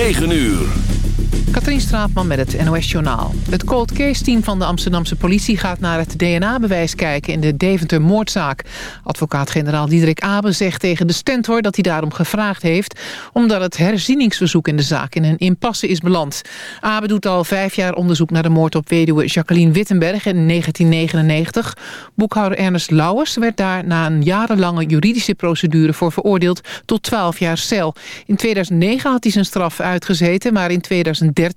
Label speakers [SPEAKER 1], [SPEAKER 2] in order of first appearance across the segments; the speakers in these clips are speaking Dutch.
[SPEAKER 1] 9 uur.
[SPEAKER 2] Katrien Straatman met het NOS-journaal. Het cold case-team van de Amsterdamse politie gaat naar het DNA-bewijs kijken in de Deventer-moordzaak. Advocaat-generaal Diederik Abe zegt tegen de Stentor dat hij daarom gevraagd heeft... omdat het herzieningsverzoek in de zaak in een impasse is beland. Abe doet al vijf jaar onderzoek naar de moord op weduwe Jacqueline Wittenberg in 1999. Boekhouder Ernest Lauwers werd daar na een jarenlange juridische procedure voor veroordeeld tot 12 jaar cel. In 2009 had hij zijn straf uitgezeten, maar in 2013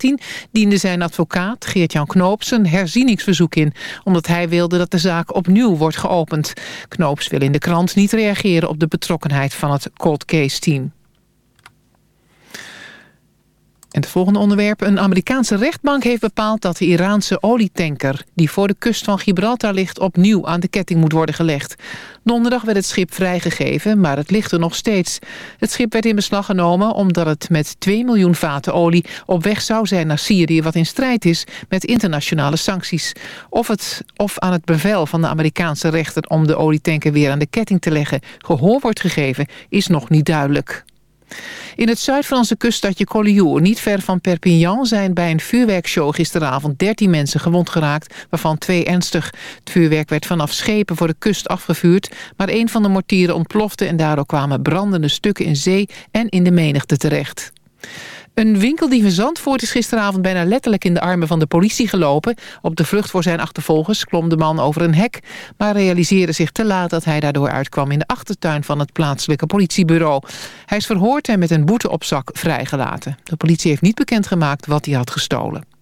[SPEAKER 2] diende zijn advocaat Geert-Jan Knoops een herzieningsverzoek in... omdat hij wilde dat de zaak opnieuw wordt geopend. Knoops wil in de krant niet reageren op de betrokkenheid van het cold case team. En het volgende onderwerp. Een Amerikaanse rechtbank heeft bepaald dat de Iraanse olietanker... die voor de kust van Gibraltar ligt opnieuw aan de ketting moet worden gelegd. Donderdag werd het schip vrijgegeven, maar het ligt er nog steeds. Het schip werd in beslag genomen omdat het met 2 miljoen vaten olie... op weg zou zijn naar Syrië, wat in strijd is met internationale sancties. Of, het, of aan het bevel van de Amerikaanse rechter om de olietanker weer aan de ketting te leggen... gehoor wordt gegeven, is nog niet duidelijk. In het Zuid-Franse kuststadje Collioure, niet ver van Perpignan... zijn bij een vuurwerkshow gisteravond 13 mensen gewond geraakt... waarvan twee ernstig. Het vuurwerk werd vanaf schepen voor de kust afgevuurd... maar een van de mortieren ontplofte... en daardoor kwamen brandende stukken in zee en in de menigte terecht. Een winkeldief in Zandvoort is gisteravond bijna letterlijk in de armen van de politie gelopen. Op de vlucht voor zijn achtervolgers klom de man over een hek... maar realiseerde zich te laat dat hij daardoor uitkwam in de achtertuin van het plaatselijke politiebureau. Hij is verhoord en met een boete op zak vrijgelaten. De politie heeft niet bekendgemaakt wat hij had gestolen.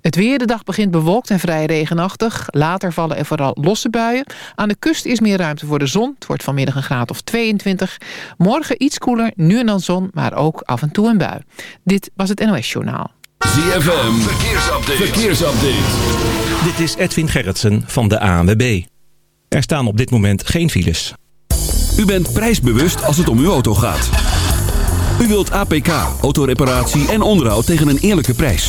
[SPEAKER 2] Het weer, de dag begint bewolkt en vrij regenachtig. Later vallen er vooral losse buien. Aan de kust is meer ruimte voor de zon. Het wordt vanmiddag een graad of 22. Morgen iets koeler, nu en dan zon, maar ook af en toe een bui. Dit was het NOS Journaal.
[SPEAKER 1] ZFM, verkeersupdate. verkeersupdate.
[SPEAKER 3] Dit is Edwin Gerritsen van de ANWB. Er staan op dit moment geen files.
[SPEAKER 1] U bent prijsbewust als het om uw auto gaat. U wilt APK, autoreparatie en onderhoud tegen een eerlijke prijs.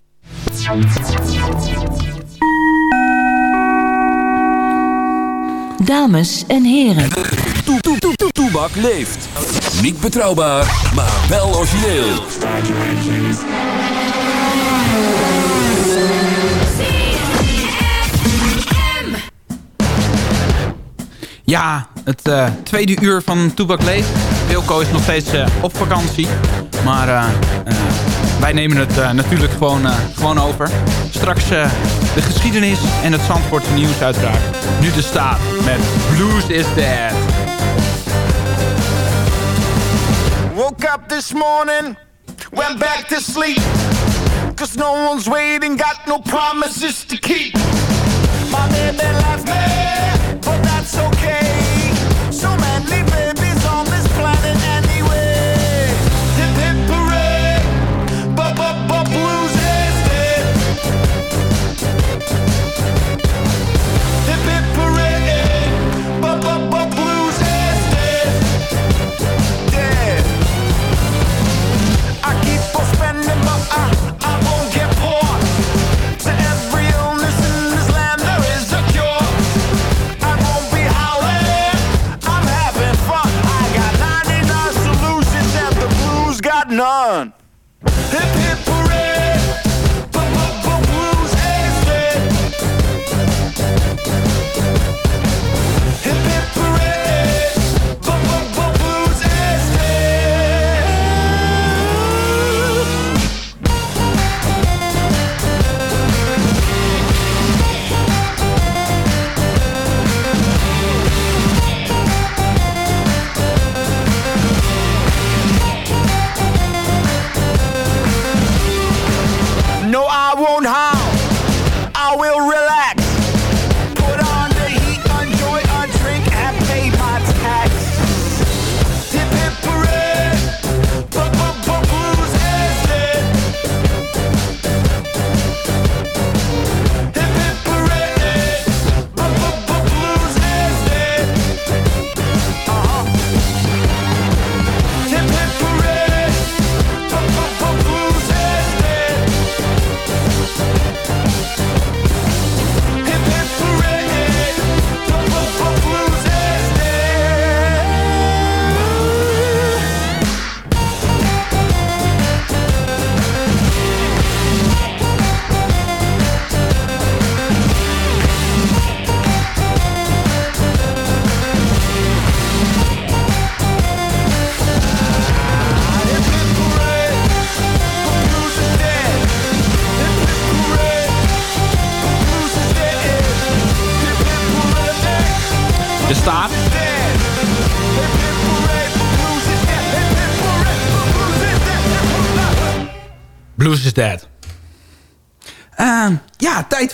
[SPEAKER 4] Dames en heren.
[SPEAKER 1] Toebak leeft. Niet betrouwbaar, maar wel origineel.
[SPEAKER 5] Ja, het uh, tweede uur van Toebak Leeft. Wilco is nog steeds uh, op vakantie. Maar uh, wij nemen het natuurlijk gewoon, gewoon over. Straks de geschiedenis en het Zandvoortse nieuws uiteraard. Nu de staat met Blues is Dead.
[SPEAKER 6] Woke up this morning, went back to sleep. Cause no one's waiting, got no promises to keep. My baby left me, none. won't
[SPEAKER 5] hide.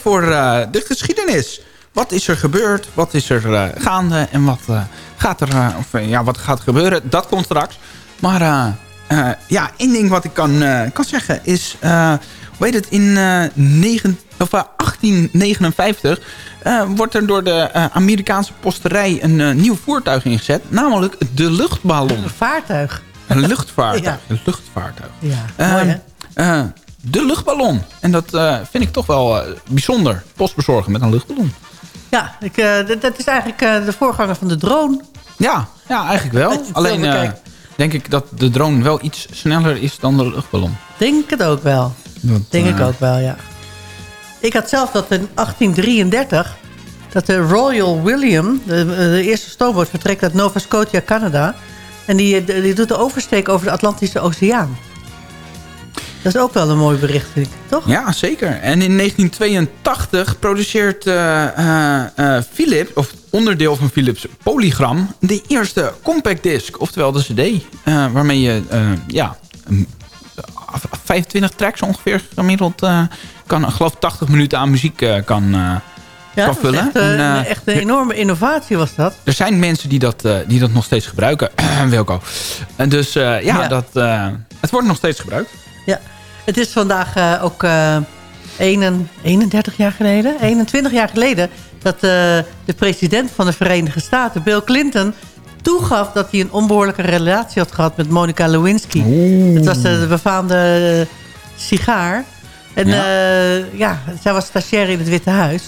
[SPEAKER 5] Voor eh, de geschiedenis. Wat is er gebeurd? Wat is er eh, gaande? En wat, eh, gaat er, of, ja, wat gaat er gebeuren? Dat komt straks. Maar ja, één ding wat ik kan, kan zeggen is... hoe heet het? In eh, negen, of, eh, 1859 eh, wordt er door de Amerikaanse posterij... een nieuw voertuig ingezet. Namelijk de luchtballon.
[SPEAKER 7] Een vaartuig.
[SPEAKER 5] Een luchtvaartuig.
[SPEAKER 7] Ja.
[SPEAKER 5] Een luchtvaartuig.
[SPEAKER 7] Ja,
[SPEAKER 5] Ehm,
[SPEAKER 7] mooi hè?
[SPEAKER 5] De luchtballon. En dat eh, vind ik toch wel eh, bijzonder. Post bezorgen met een luchtballon.
[SPEAKER 7] Ja, ik, eh, dat- is eigenlijk eh, de voorganger van de drone.
[SPEAKER 5] Ja, ja eigenlijk wel. Alleen eh, denk ik dat de drone wel iets sneller is dan de luchtballon.
[SPEAKER 7] Denk het ook wel.
[SPEAKER 5] Dat,
[SPEAKER 7] Denk ik ook wel, ja. Ik had zelf dat in 1833... dat de Royal William, de, de eerste stoomboot... vertrekt uit Nova Scotia, Canada. En die, die doet de oversteek over de Atlantische Oceaan. Dat is ook wel een mooi bericht, vind ik. Toch?
[SPEAKER 5] Ja, zeker. En in 1982 produceert eh, eh, eh, Philips, of onderdeel van Philips Polygram... de eerste compact disc, oftewel de cd. waarmee je ja, een- 25 tracks ongeveer gemiddeld kan. Ik geloof 80 minuten aan muziek kan,
[SPEAKER 7] Ja, dat echt,
[SPEAKER 5] En,
[SPEAKER 7] echt een enorme innovatie was dat.
[SPEAKER 5] er zijn mensen die dat, die dat nog steeds gebruiken. Wilco. En dus ja,
[SPEAKER 7] Ja.
[SPEAKER 5] Dat, het wordt nog steeds gebruikt.
[SPEAKER 7] Ja, het is vandaag eh, ook eh, 1 31 jaar geleden, 21 jaar geleden... dat eh, de president van de Verenigde Staten, Bill Clinton... toegaf dat hij een onbehoorlijke relatie had gehad met Monica Lewinsky. Het was de, de befaamde eh, sigaar. En
[SPEAKER 5] Ja.
[SPEAKER 7] ja. zij was stagiair in het Witte Huis.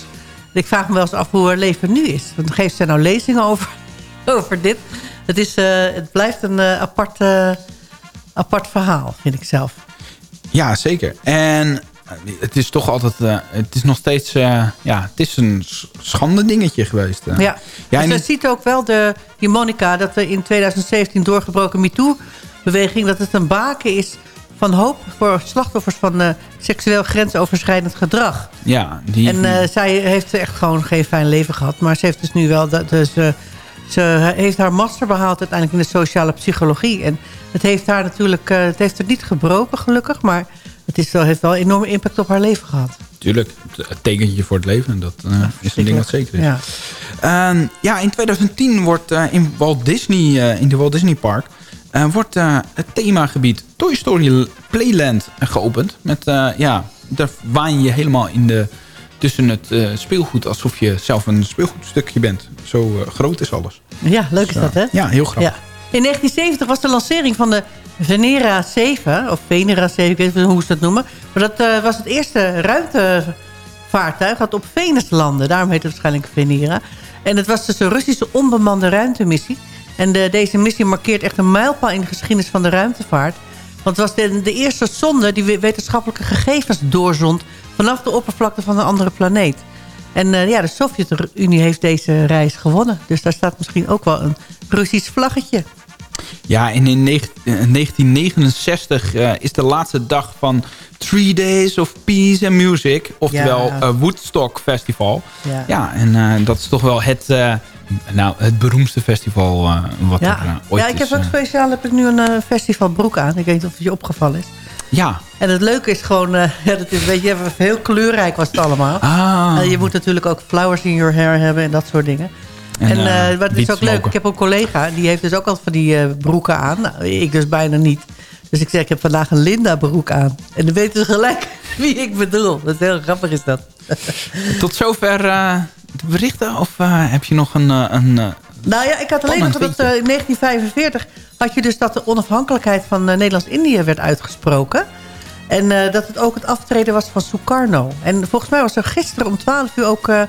[SPEAKER 7] En ik vraag me wel eens af hoe haar leven nu is. Want geeft zij nou lezingen over, over dit? Het, is, eh, het blijft een eh, apart, eh, apart verhaal, vind ik zelf.
[SPEAKER 5] Ja, zeker. En eh, het is toch altijd... eh, het is nog steeds... eh, ja, het is een schande dingetje geweest. eh.
[SPEAKER 7] Ja, dus
[SPEAKER 5] en-
[SPEAKER 7] je ziet ook wel, de, die Monica, dat er in 2017 doorgebroken MeToo-beweging... dat het een baken is van hoop voor slachtoffers van seksueel grensoverschrijdend gedrag.
[SPEAKER 5] ja, die,
[SPEAKER 7] En zij heeft echt gewoon geen fijn leven gehad. Maar ze heeft dus nu wel... Dat, dus, ze heeft haar master behaald uiteindelijk in de sociale psychologie. En het heeft haar natuurlijk... eh, het heeft het niet gebroken, gelukkig. Maar het is wel, heeft wel een enorme impact op haar leven gehad.
[SPEAKER 5] Tuurlijk, het tekentje voor het leven. Dat eh, is een ding wat zeker is.
[SPEAKER 7] Ja.
[SPEAKER 5] Ehm, ja, in 2010 wordt eh, in, Walt Disney, eh, in de Walt Disney Park... eh, wordt eh, het themagebied Toy Story Playland geopend. Met, eh, ja, daar waan je helemaal in de, tussen het eh, speelgoed... alsof je zelf een speelgoedstukje bent. Zo eh, groot is alles.
[SPEAKER 7] ja, leuk is dat, hè?
[SPEAKER 5] Ja, heel grappig.
[SPEAKER 7] Ja. In 1970 was de lancering van de Venera 7, of Venera 7, ik weet niet hoe ze dat noemen. Maar dat eh, was het eerste ruimtevaartuig dat op Venus landde. Daarom heet het waarschijnlijk Venera. En het was dus een Russische onbemande ruimtemissie. En de, deze missie markeert echt een mijlpaal in de geschiedenis van de ruimtevaart. Want Want het was de, de eerste zonde die wetenschappelijke gegevens doorzond... vanaf de oppervlakte van een andere planeet. En uh, ja, de Sovjet-Unie heeft deze reis gewonnen. Dus daar staat misschien ook wel een Russisch vlaggetje.
[SPEAKER 8] Ja, en in 1969 uh, is de laatste dag van Three Days of Peace and Music. Oftewel ja. uh, Woodstock Festival. Ja, ja en uh, dat is toch wel het, nou, het beroemdste festival wat
[SPEAKER 7] ja.
[SPEAKER 8] er ooit
[SPEAKER 7] Ja, ik heb ook speciaal heb ik nu een festivalbroek aan. Ik weet niet of het je opgevallen is.
[SPEAKER 8] Ja.
[SPEAKER 7] En het leuke is gewoon, uh, ja, dat is, weet je, heel kleurrijk was het allemaal.
[SPEAKER 8] Ah.
[SPEAKER 7] Uh, je moet natuurlijk ook flowers in your hair hebben en dat soort dingen. En, en uh, maar het is ook leuk, ik heb een collega, die heeft dus ook altijd van die broeken aan. Nou, ik dus bijna niet. Dus ik zeg, ik heb vandaag een Linda broek aan. En dan weten ze gelijk wie ik bedoel. Dat is heel grappig is dat.
[SPEAKER 8] Tot zover de berichten? Of heb je nog een... een
[SPEAKER 7] nou ja, ik had alleen nog dat in 1945 had je dus dat de onafhankelijkheid van Nederlands-Indië werd uitgesproken. En uh, dat het ook het aftreden was van Sukarno. En volgens mij was er gisteren om 12 uur ook uh,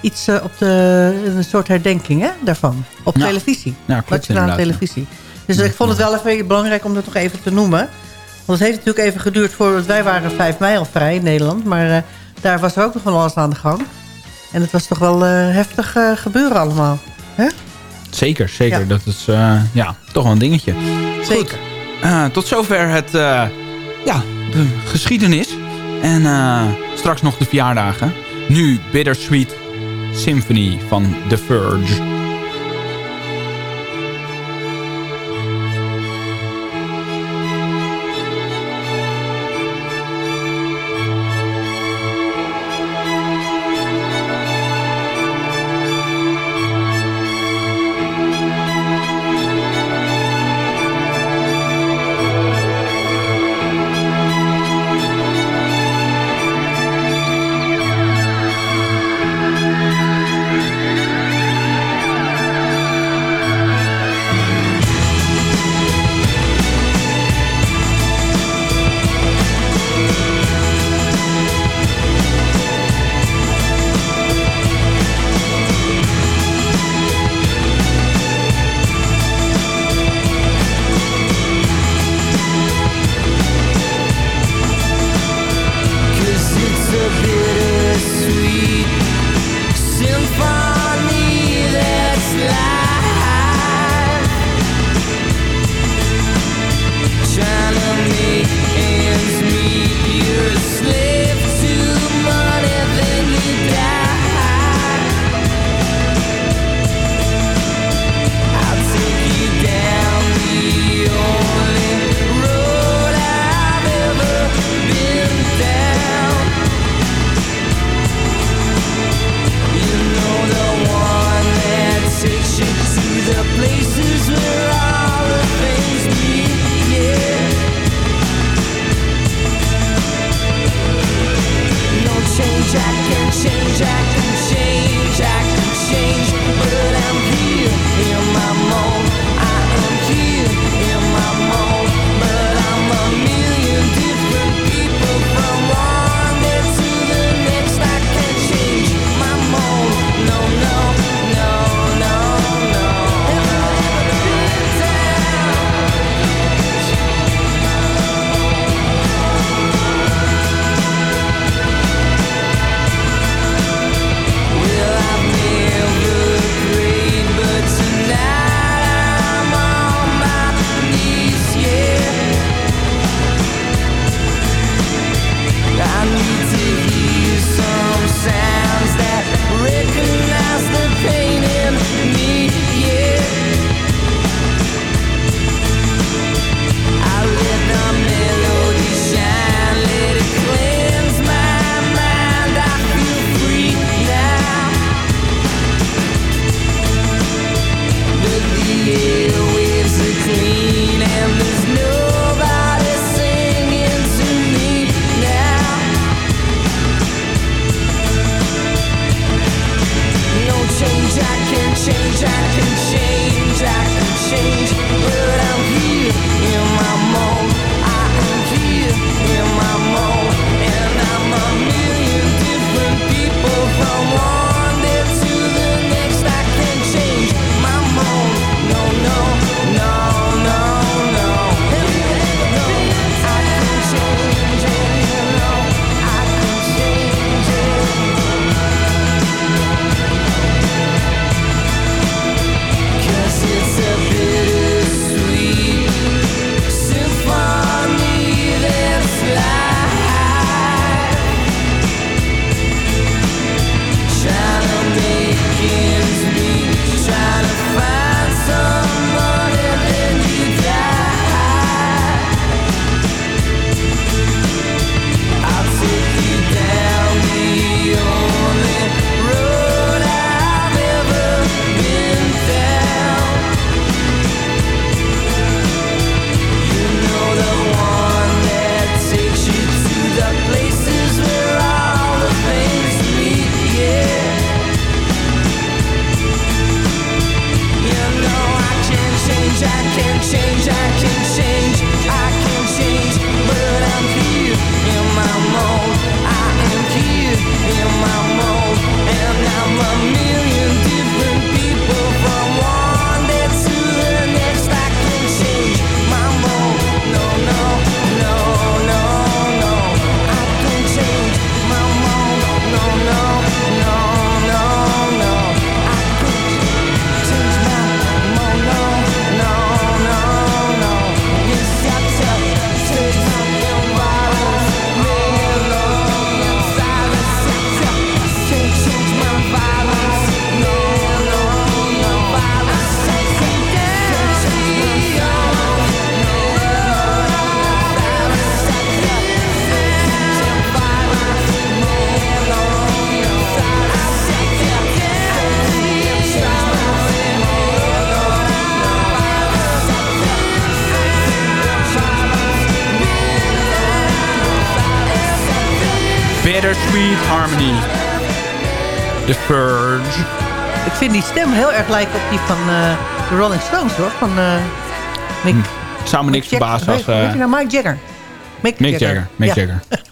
[SPEAKER 7] iets uh, op de, een soort herdenking hè, daarvan. Op
[SPEAKER 8] ja.
[SPEAKER 7] televisie.
[SPEAKER 8] Ja, klopt
[SPEAKER 7] Nationale televisie. Dus ja. ik vond het wel even belangrijk om dat nog even te noemen. Want het heeft natuurlijk even geduurd voordat wij waren 5 mei al vrij in Nederland. Maar daar was er ook nog van alles aan de gang. En het was toch wel heftig gebeuren allemaal.
[SPEAKER 8] Zeker, zeker. Ja. Dat is ja, toch wel een dingetje.
[SPEAKER 7] Zeker.
[SPEAKER 8] Goed. tot zover het... ja, de geschiedenis. En straks nog de verjaardagen. Nu Bittersweet Symphony van The Verge.
[SPEAKER 5] Bittersweet Harmony. The Purge.
[SPEAKER 7] Ik vind die stem heel erg lijken op die van eh, de Rolling Stones, hoor. Van eh Mick,
[SPEAKER 5] Zou me niks
[SPEAKER 7] Mick
[SPEAKER 5] verbazen als...
[SPEAKER 7] Nou, Mike Jagger. Mick,
[SPEAKER 5] Mick Jagger. Mick
[SPEAKER 7] ja.
[SPEAKER 5] Jagger.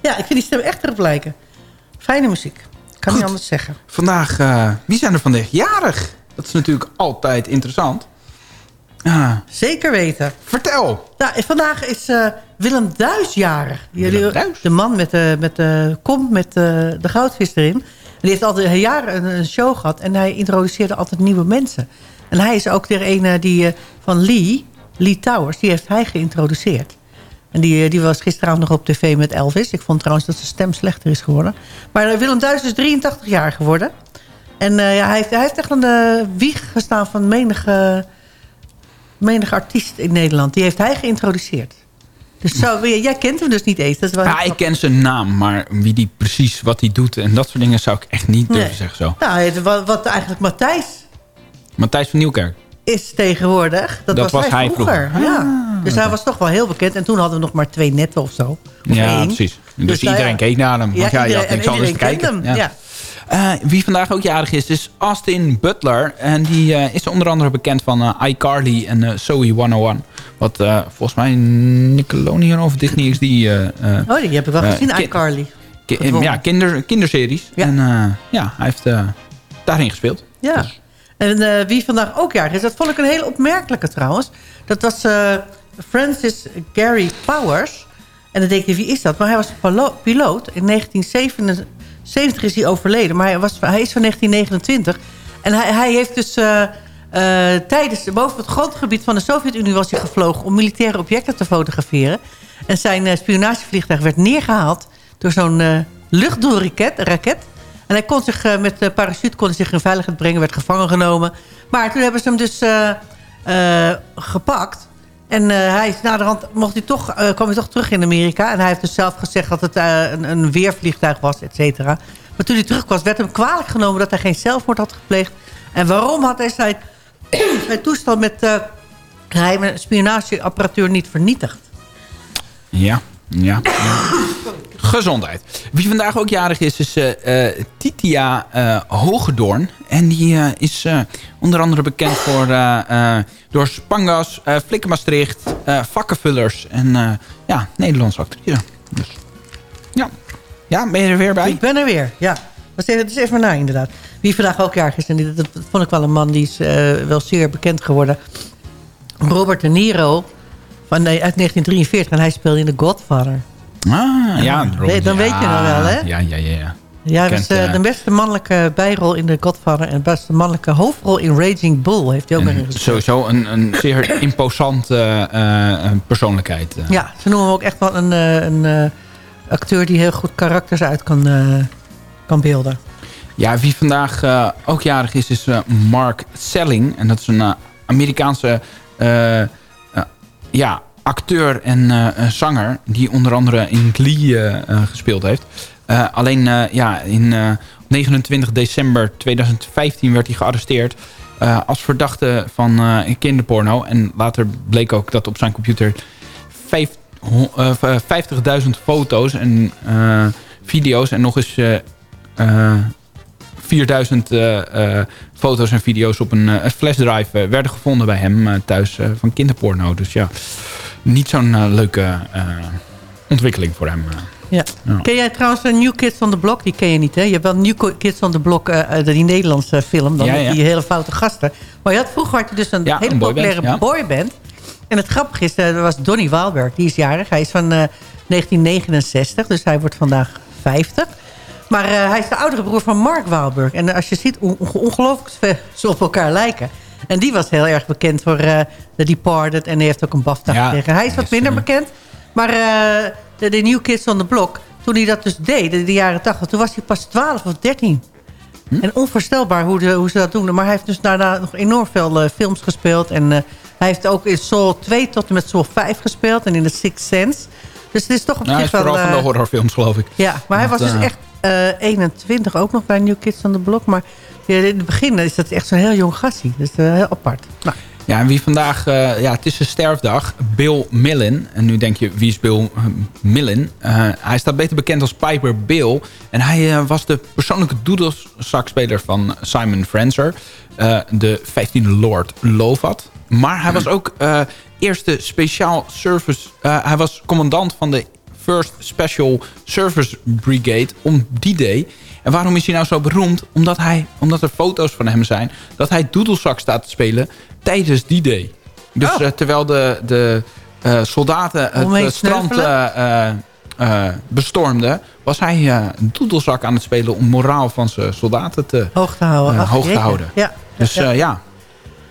[SPEAKER 7] Ja, ik vind die stem echt erop lijken. Fijne muziek. Kan niet anders zeggen.
[SPEAKER 5] Vandaag, wie zijn er vandaag jarig? Dat is natuurlijk altijd interessant. Ah,
[SPEAKER 7] Zeker weten.
[SPEAKER 5] vertel.
[SPEAKER 7] Nou, vandaag is Willem Duis jarig.
[SPEAKER 5] Willem Duis?
[SPEAKER 7] De man met de, met de kom met de, de goudvis erin. En die heeft altijd jaren een, een show gehad. En hij introduceerde altijd nieuwe mensen. En hij is ook de ene die eh, van Lee, Lee Towers, die heeft hij geïntroduceerd. En die, eh, die was gisteravond nog op tv met Elvis. Ik vond trouwens dat zijn stem slechter is geworden. Maar eh, Willem Duis is 83 jaar geworden. En eh, ja, hij, heeft, hij heeft echt aan de wieg gestaan van menige, menige artiest in Nederland. Die heeft hij geïntroduceerd. Dus jij kent hem dus niet eens. Dat is wel
[SPEAKER 5] Ja, ik ken zijn naam, maar wie die precies, wat hij doet en dat soort dingen zou ik echt niet durven
[SPEAKER 7] Nee.
[SPEAKER 5] zeggen zo.
[SPEAKER 7] Nou, wat, wat eigenlijk Matthijs
[SPEAKER 5] Matthijs van Nieuwkerk.
[SPEAKER 7] is tegenwoordig. Dat,
[SPEAKER 5] Dat was hij
[SPEAKER 7] vroeger.
[SPEAKER 5] vroeger.
[SPEAKER 7] Ja. Dus hij was toch wel heel bekend. En toen hadden we nog maar twee netten of zo. Of
[SPEAKER 5] Ja,
[SPEAKER 7] één.
[SPEAKER 5] precies. Dus,
[SPEAKER 7] Dus, nou
[SPEAKER 5] iedereen
[SPEAKER 7] ja.
[SPEAKER 5] keek naar hem. Want ja, je had niks anders te kijken.
[SPEAKER 7] hem. Ja.
[SPEAKER 5] Eh, wie vandaag ook jarig is, is Austin Butler. En die eh, is onder andere bekend van eh, iCarly en Zoe 101. Wat eh, volgens mij Nickelodeon of Disney is die... eh, eh,
[SPEAKER 7] Oh, die heb ik wel gezien,
[SPEAKER 5] ki-
[SPEAKER 7] iCarly.
[SPEAKER 5] ki- ja, kinder, kinderseries.
[SPEAKER 7] Ja.
[SPEAKER 5] En ja, hij heeft daarin gespeeld.
[SPEAKER 7] Ja.
[SPEAKER 5] Dus-
[SPEAKER 7] En wie vandaag ook jarig is, dat vond ik een hele opmerkelijke trouwens. Dat was Francis Gary Powers. En dan denk je, wie is dat? Maar hij was pilo- piloot. In 1977 is hij overleden. Maar hij, was, hij is van 1929. En hij, hij heeft dus tijdens, boven het grondgebied van de Sovjet-Unie was hij gevlogen... om militaire objecten te fotograferen. En zijn eh, spionagevliegtuig werd neergehaald door zo'n eh luchtdoelraket. raket. En hij kon zich eh, met de parachute kon zich in veiligheid brengen, werd gevangen genomen. Maar toen hebben ze hem dus eh, eh, gepakt. En eh, hij is naderhand mocht hij toch, eh, kwam hij toch terug in Amerika. En hij heeft dus zelf gezegd dat het eh, een, een weervliegtuig was, et cetera. Maar toen hij terugkwam, werd hem kwalijk genomen dat hij geen zelfmoord had gepleegd. En waarom had hij zijn, zijn toestel met geheime spionageapparatuur niet vernietigd?
[SPEAKER 5] Ja, ja. Gezondheid. Wie vandaag ook jarig is, is eh, Titia Hogedoorn. En die is onder andere bekend voor, door Spangas, Flikker Maastricht, Vakkenvullers en ja, Nederlandse actrice. Dus, ja. ja, ben je er weer bij?
[SPEAKER 7] Ik ben er weer, ja. Dat is, het is even na, inderdaad. Wie vandaag ook jarig is, en dat, dat vond ik wel een man... die is eh, wel zeer bekend geworden. Robert De Niro, van, nee, uit 1943. En hij speelde in The Godfather.
[SPEAKER 5] Ah, ja.
[SPEAKER 7] weet- dan weet je nog wel, hè?
[SPEAKER 5] Ja, ja, ja. ja.
[SPEAKER 7] Ja, hij
[SPEAKER 5] Kent,
[SPEAKER 7] was eh, de beste mannelijke bijrol in The Godfather... en de beste mannelijke hoofdrol in Raging Bull. Heeft hij ook nog
[SPEAKER 5] En
[SPEAKER 7] in gespeeld.
[SPEAKER 5] sowieso een, een zeer imposante eh, persoonlijkheid.
[SPEAKER 7] Ja, ze noemen hem ook echt wel een, een acteur... die heel goed karakters uit kan, kan beelden.
[SPEAKER 5] Ja, wie vandaag eh, ook jarig is, is eh, Mark Selling. En dat is een eh, Amerikaanse ja, acteur en zanger... die onder andere in Glee gespeeld heeft. Alleen ja, in eh, 29 december 2015 werd hij gearresteerd... als verdachte van kinderporno. En later bleek ook dat op zijn computer vijf, ho- eh, 50.000 foto's en video's... en nog eens... eh, eh, 4000 eh, eh, foto's en video's op een uh, flashdrive eh, werden gevonden bij hem eh, thuis eh, van kinderporno. Dus ja, niet zo'n eh, leuke eh, ontwikkeling voor hem. eh.
[SPEAKER 7] Ja.
[SPEAKER 5] Ja.
[SPEAKER 7] Ken jij trouwens een New Kids on the Block? Die ken je niet, hè? Je hebt wel New Kids on the Block, eh, eh, die Nederlandse film. Dan
[SPEAKER 5] Ja,
[SPEAKER 7] met
[SPEAKER 5] ja.
[SPEAKER 7] die hele foute gasten. Maar je had, vroeger had je dus een hele
[SPEAKER 5] een
[SPEAKER 7] populaire
[SPEAKER 5] ja.
[SPEAKER 7] boyband. En het grappige is, eh, er was Donny Wahlberg. Die is jarig. Hij is van eh, 1969, dus hij wordt vandaag 50. Maar eh, hij is de oudere broer van Mark Wahlberg. En als je ziet hoe ongelooflijk ze op elkaar lijken. En die was heel erg bekend voor eh The Departed. En die heeft ook een BAFTA
[SPEAKER 5] Ja,
[SPEAKER 7] gekregen. Hij is wat minder
[SPEAKER 5] eh,
[SPEAKER 7] bekend. Maar eh, de, de New Kids on the Block, toen hij dat dus deed, in de jaren 80, toen was hij pas 12 of 13.
[SPEAKER 5] Hm?
[SPEAKER 7] En onvoorstelbaar hoe, de, hoe ze dat doen. Maar hij heeft dus daarna nog enorm veel eh, films gespeeld. En eh, hij heeft ook in Soul 2 tot en met Soul 5 gespeeld. En in The Sixth Sense. Dus het is toch op
[SPEAKER 5] Nou, hij
[SPEAKER 7] zich
[SPEAKER 5] is vooral
[SPEAKER 7] wel...
[SPEAKER 5] van de
[SPEAKER 7] eh,
[SPEAKER 5] horrorfilms, geloof ik.
[SPEAKER 7] ja, maar hij was dus
[SPEAKER 5] eh,
[SPEAKER 7] echt eh 21 ook nog bij New Kids on the Block. Maar in het begin is dat echt zo'n heel jong gastie. Dus eh, heel apart. Nou,
[SPEAKER 5] Ja, en wie vandaag... eh, ja, het is zijn sterfdag. Bill Millen. En nu denk je, wie is Bill eh, Millen? Eh, hij staat beter bekend als Piper Bill. En hij eh, was de persoonlijke doedelzakspeler van Simon Francer. eh, de 15e Lord Lovat. Maar hij was ook eh, eerste speciaal service... eh, hij was commandant van de First Special Service Brigade om die day. En waarom is hij nou zo beroemd? Omdat, hij, omdat er foto's van hem zijn... dat hij doedelzak staat te spelen tijdens die day. Dus
[SPEAKER 7] Oh.
[SPEAKER 5] eh, terwijl de, de eh, soldaten het eh, strand bestormden... was hij een doedelzak aan het spelen... om moraal van zijn soldaten te,
[SPEAKER 7] hoog te houden. Ach,
[SPEAKER 5] hoog te houden.
[SPEAKER 7] Ja.
[SPEAKER 5] Dus
[SPEAKER 7] ja.
[SPEAKER 5] ja,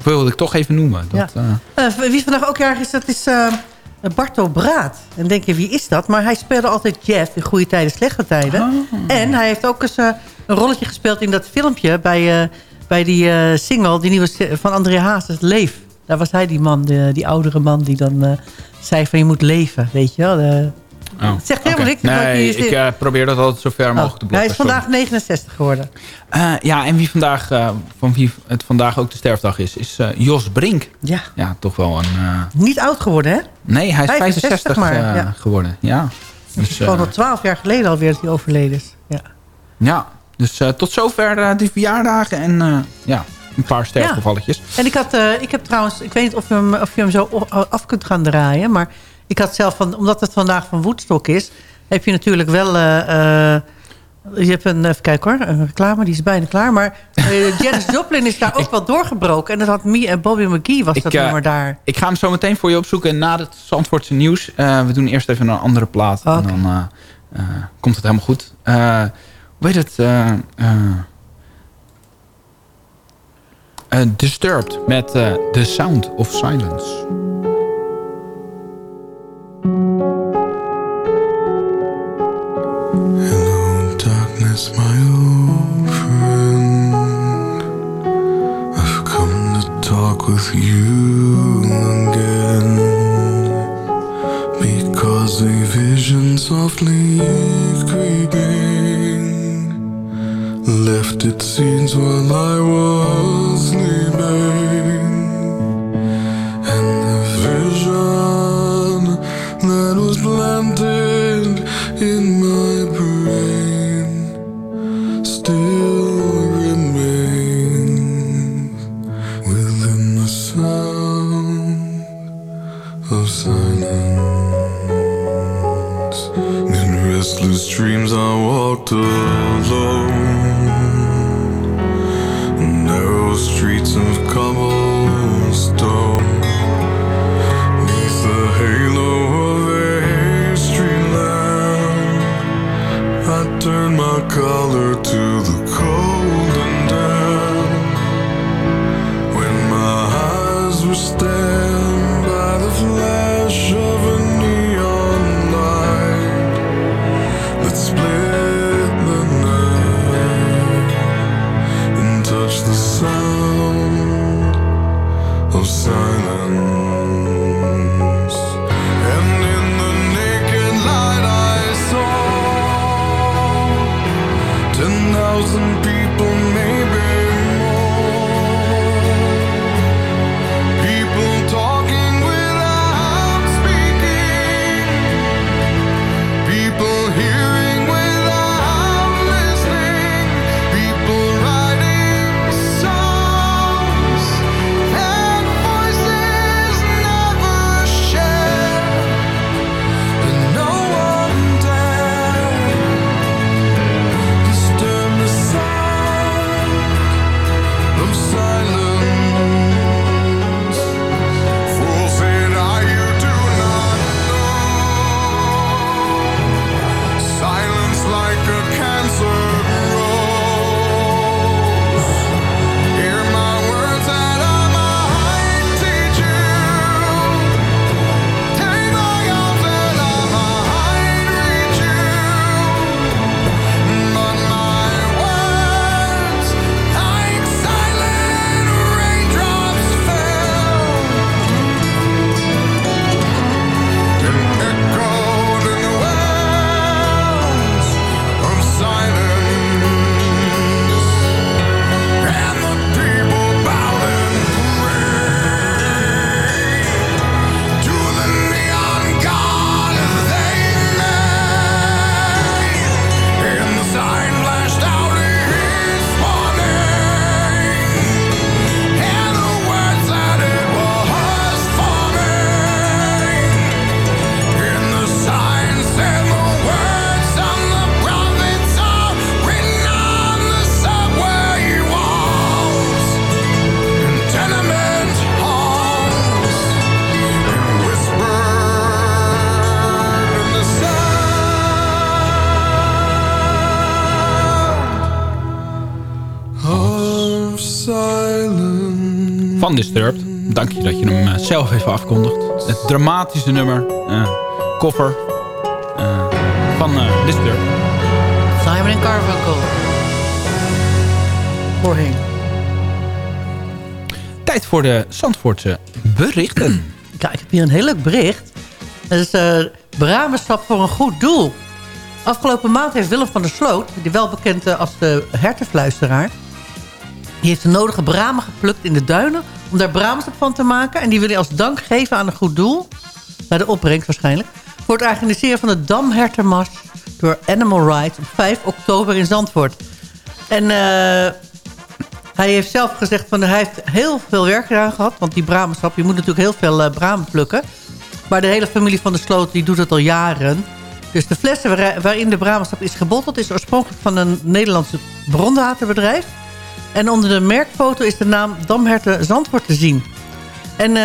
[SPEAKER 5] wilde ik toch even noemen. Dat,
[SPEAKER 7] Ja. wie vandaag ook jarig is, dat is Barto Braat. En denk je, wie is dat? Maar hij speelde altijd Jeff in goede tijden, slechte tijden.
[SPEAKER 5] Oh.
[SPEAKER 7] En hij heeft ook eens eh, een rolletje gespeeld in dat filmpje... bij, eh, bij die eh, single, die nieuwe van André Hazes, Leef. Daar was hij die man, de- die oudere man die dan zei van je moet leven, weet je wel.
[SPEAKER 5] Oh,
[SPEAKER 7] helemaal niks,
[SPEAKER 5] Nee,
[SPEAKER 7] is-
[SPEAKER 5] ik eh, probeer dat altijd zo ver mogelijk te
[SPEAKER 7] oh,
[SPEAKER 5] blokken.
[SPEAKER 7] hij is
[SPEAKER 5] sorry.
[SPEAKER 7] vandaag 69 geworden.
[SPEAKER 5] Eh, ja, en wie vandaag, eh, van wie het vandaag ook de sterfdag is, is Jos Brink.
[SPEAKER 7] Ja,
[SPEAKER 5] Ja, toch wel een...
[SPEAKER 7] niet oud geworden, hè?
[SPEAKER 5] nee, hij is
[SPEAKER 7] 65
[SPEAKER 5] 65
[SPEAKER 7] maar,
[SPEAKER 5] eh,
[SPEAKER 7] ja.
[SPEAKER 5] geworden. Ja.
[SPEAKER 7] Het is
[SPEAKER 5] Dus,
[SPEAKER 7] gewoon al 12 jaar geleden alweer dat hij overleden is. Ja.
[SPEAKER 5] ja, dus tot zover die verjaardagen en ja, een paar sterfgevalletjes.
[SPEAKER 7] En ik, had, ik heb trouwens, ik weet niet of je hem, of je hem zo af kunt gaan draaien. Maar ik had zelf, van, omdat het vandaag van Woodstock is... heb je natuurlijk wel... eh, eh, je hebt een, even kijken hoor, een reclame, die is bijna klaar. Maar eh, Janis Joplin is daar ook wel doorgebroken. En dat had Me en Bobby McGee was
[SPEAKER 5] Ik,
[SPEAKER 7] dat nummer daar.
[SPEAKER 5] Ik ga hem zo meteen voor je opzoeken na het Zandvoortse nieuws. We doen eerst even een andere plaat en dan komt het helemaal goed. Hoe heet het? Disturbed met The Sound of Silence.
[SPEAKER 9] With you again. Because a vision softly creeping left its seeds while I was sleeping.
[SPEAKER 5] Disturbed. Dank je dat je hem eh, zelf even afkondigt. Het dramatische nummer, eh cover eh, van eh, Disturbed.
[SPEAKER 7] Simon Carfunkel. Voorheen.
[SPEAKER 5] Tijd voor de Zandvoortse berichten.
[SPEAKER 7] Ja, ik heb hier een heel leuk bericht. Dat is uh, Bramenstap voor een goed doel. Afgelopen maand heeft Willem van der Sloot... die wel bekend eh, als de hertenfluisteraar... die heeft de nodige bramen geplukt in de duinen... om daar bramenstap van te maken. En die wil hij als dank geven aan een goed doel. Bij de opbrengst waarschijnlijk. Voor het organiseren van de Damhertenmars... door Animal Rights op 5 oktober in Zandvoort. En... eh hij heeft zelf gezegd van hij heeft heel veel werk eraan gehad. Want die bramenstap, je moet natuurlijk heel veel uh, bramen plukken. Maar de hele familie van de Sloot die doet het al jaren. Dus de flessen waar, waarin de bramenstap is gebotteld... is oorspronkelijk van een Nederlandse bronwaterbedrijf. En onder de merkfoto is de naam Damherten Zandvoort te zien. En uh,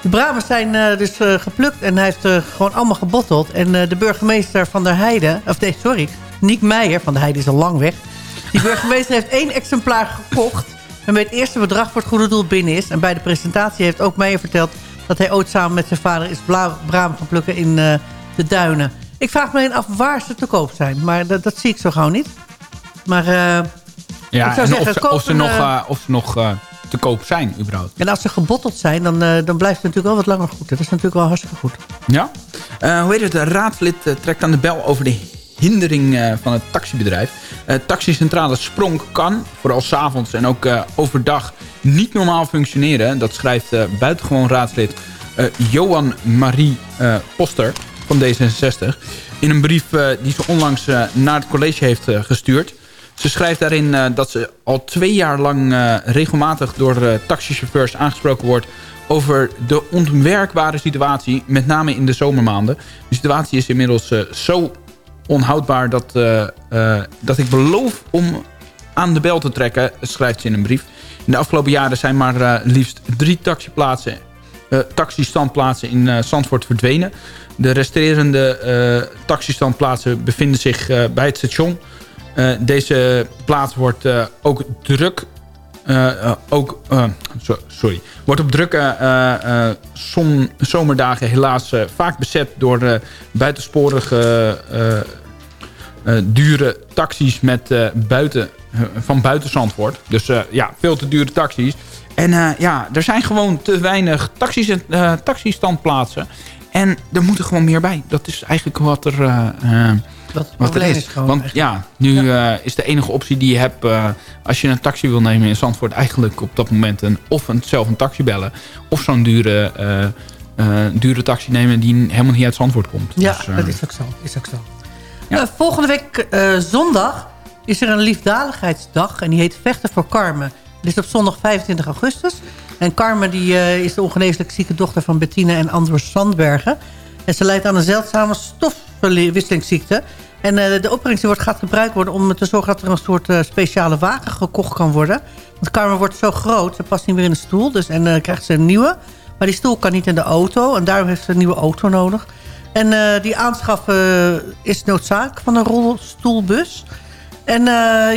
[SPEAKER 7] de bramen zijn uh, dus geplukt en hij heeft gewoon allemaal gebotteld. En de burgemeester van der Heide... Of nee, sorry, Niek Meijer van der Heide is al lang weg... Die burgemeester heeft één exemplaar gekocht... waarmee het eerste bedrag voor het goede doel binnen is. En bij de presentatie heeft ook Meijer verteld... dat hij ooit samen met zijn vader is braam gaan plukken in de duinen. Ik vraag me alleen af waar ze te koop zijn. Maar dat, dat zie ik zo gauw niet. Maar
[SPEAKER 5] ja,
[SPEAKER 7] ik zou zeggen,
[SPEAKER 5] of, ze, of, ze nog, uh, of ze nog te koop zijn überhaupt.
[SPEAKER 7] En als ze gebotteld zijn, dan, dan blijft het natuurlijk wel wat langer goed. Dat is natuurlijk wel hartstikke goed.
[SPEAKER 5] Ja. hoe heet het? De raadslid trekt aan de bel over de hindering van het taxibedrijf. Taxicentrale Sprong kan, vooral s'avonds en ook overdag, niet normaal functioneren. Dat schrijft buitengewoon raadslid Johan Marie Poster van D66... in een brief die ze onlangs naar het college heeft gestuurd. Ze schrijft daarin dat ze al twee jaar lang regelmatig door taxichauffeurs aangesproken wordt over de onwerkbare situatie, met name in de zomermaanden. De situatie is inmiddels zo onhoudbaar dat, uh, uh, dat ik beloof om aan de bel te trekken, schrijft ze in een brief. In de afgelopen jaren zijn maar uh, liefst drie taxiplaatsen, taxistandplaatsen in Zandvoort verdwenen. De resterende taxistandplaatsen bevinden zich bij het station. Deze plaats wordt ook druk uh, ook, uh, so, sorry, wordt op drukke uh, zomerdagen helaas vaak bezet door buitensporige dure taxis met, buiten, van buiten Zandvoort. Dus ja, veel te dure taxis. En ja, er zijn gewoon te weinig taxis en taxistandplaatsen. En er moet er gewoon meer bij. Dat is eigenlijk wat er
[SPEAKER 7] wat,
[SPEAKER 5] wat er is. Want ja, nu ja. Uh, is de enige optie die je hebt... Uh, als je een taxi wil nemen in Zandvoort... eigenlijk op dat moment een, of een, zelf een taxi bellen... of zo'n dure, uh, dure taxi nemen die helemaal niet uit Zandvoort komt.
[SPEAKER 7] Ja, dus, dat is ook zo. Is ook zo. Ja. volgende week zondag is er een liefdadigheidsdag... en die heet Vechten voor Carmen. Dit is op zondag 25 augustus. En Carmen die, is de ongeneeslijk zieke dochter van Bettina en Anders Sandbergen... En ze leidt aan een zeldzame stofwisselingsziekte. En uh, de opbrengst wordt, gaat gebruikt worden om te zorgen dat er een soort uh, speciale wagen gekocht kan worden. Want Carmen wordt zo groot, ze past niet meer in de stoel. Dus, en dan uh, krijgt ze een nieuwe. Maar die stoel kan niet in de auto. En daarom heeft ze een nieuwe auto nodig. En die aanschaf is noodzakelijk van een rolstoelbus. En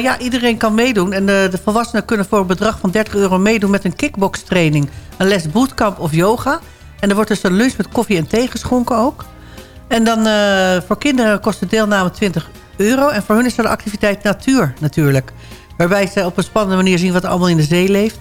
[SPEAKER 7] ja, iedereen kan meedoen. En de volwassenen kunnen voor een bedrag van 30 euro meedoen met een kickbox-training. Een les bootcamp of yoga. En er wordt dus een lunch met koffie en thee geschonken ook. En dan uh, voor kinderen kost de deelname 20 euro. En voor hun is er de activiteit natuur natuurlijk. Waarbij ze op een spannende manier zien wat er allemaal in de zee leeft.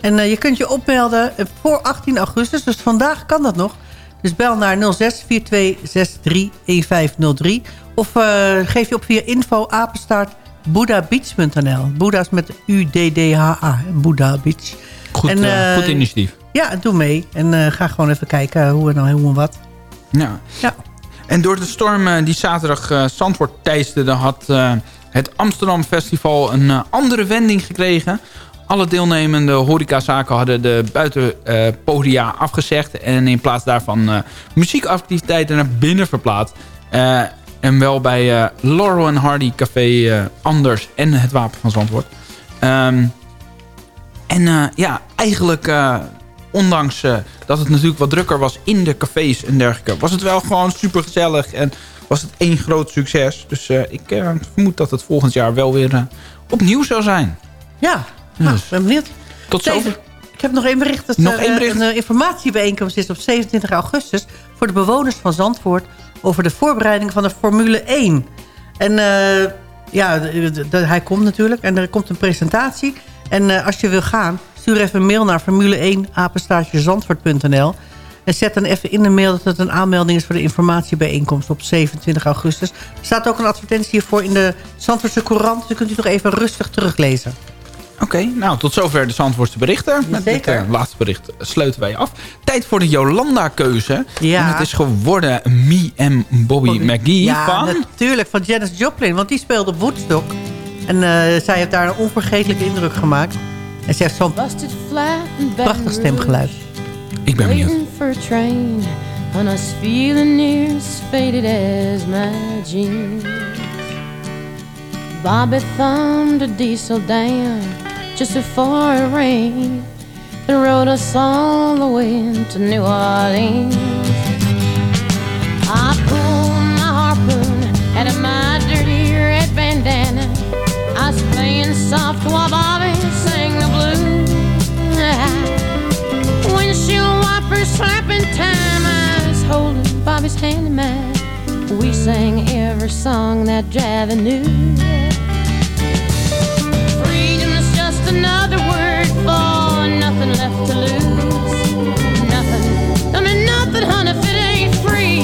[SPEAKER 7] En uh, je kunt je opmelden voor 18 augustus. Dus vandaag kan dat nog. Dus bel naar 06 4263 1503. Of uh, geef je op via info apenstaart buddhabeach.nl. Buddha is met U-D-D-H-A. Buddha Beach.
[SPEAKER 5] Goed, en, uh, goed initiatief.
[SPEAKER 7] Ja, doe mee. En ga gewoon even kijken hoe en hoe en wat.
[SPEAKER 5] Ja.
[SPEAKER 7] ja.
[SPEAKER 5] En door de storm uh, die zaterdag uh, Zandvoort teisterde... had het Amsterdam Festival een andere wending gekregen. Alle deelnemende horecazaken hadden de buitenpodia afgezegd... en in plaats daarvan muziekactiviteiten naar binnen verplaatst. en wel bij Laurel and Hardy Café Anders en het Wapen van Zandvoort. Um, en ja, eigenlijk ondanks uh, dat het natuurlijk wat drukker was in de cafés en dergelijke... was het wel gewoon super gezellig en was het één groot succes. Dus uh, ik uh, vermoed dat het volgend jaar wel weer opnieuw zou zijn.
[SPEAKER 7] Ja, dus. nou, ben benieuwd.
[SPEAKER 5] Tot zover.
[SPEAKER 7] Ik heb nog één bericht. Dat
[SPEAKER 5] Nog
[SPEAKER 7] er,
[SPEAKER 5] één
[SPEAKER 7] eh,
[SPEAKER 5] bericht?
[SPEAKER 7] een eh, informatiebijeenkomst is op 27 augustus... voor de bewoners van Zandvoort... over de voorbereiding van de Formule 1. En eh, ja, de- de- de- hij komt natuurlijk. En er komt een presentatie. En eh, als je wil gaan, stuur even een mail naar formule 1 apenstaartjezandvoort.nl. En zet dan even in de mail dat het een aanmelding is... voor de informatiebijeenkomst op 27 augustus. Er staat ook een advertentie hiervoor in de Zandvoortse Courant. Dus kunt u nog even rustig teruglezen.
[SPEAKER 5] Oké, nou tot zover de Zandvoortse berichten. Met dit eh, laatste bericht sluiten wij af. Tijd voor de Jolanda-keuze.
[SPEAKER 7] Ja.
[SPEAKER 5] En het is geworden Me en Bobby, McGee
[SPEAKER 7] Ja,
[SPEAKER 5] van...
[SPEAKER 7] natuurlijk. Van Janis Joplin. Want die speelde op Woodstock. En eh, zij heeft daar een onvergetelijke indruk gemaakt. En ze heeft zo'n
[SPEAKER 10] Busted flat and
[SPEAKER 7] prachtig stemgeluid.
[SPEAKER 5] Ik ben benieuwd.
[SPEAKER 10] On us feeling near as faded as my jeans. Bobby thumbed a diesel down just before it rained and rode us all the way to New Orleans. I pulled my harpoon out of my dirty red bandana. I was playing soft while slapping time. I was holding Bobby's hand in mine. We sang every song that Javi knew. Freedom's just another word for nothing left to lose. Nothing. I mean nothing, honey, if it ain't free.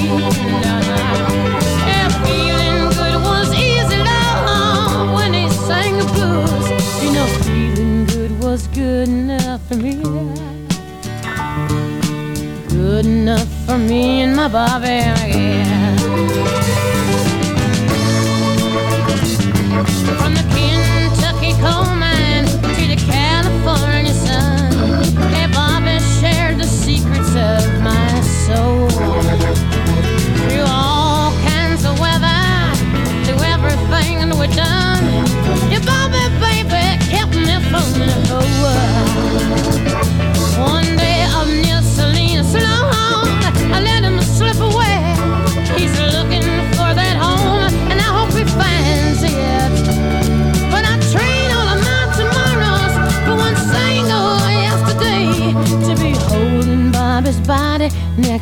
[SPEAKER 10] Yeah, feeling good was easy, love, when he sang the blues. You know, feeling good was good enough Good enough for me and my Bobby,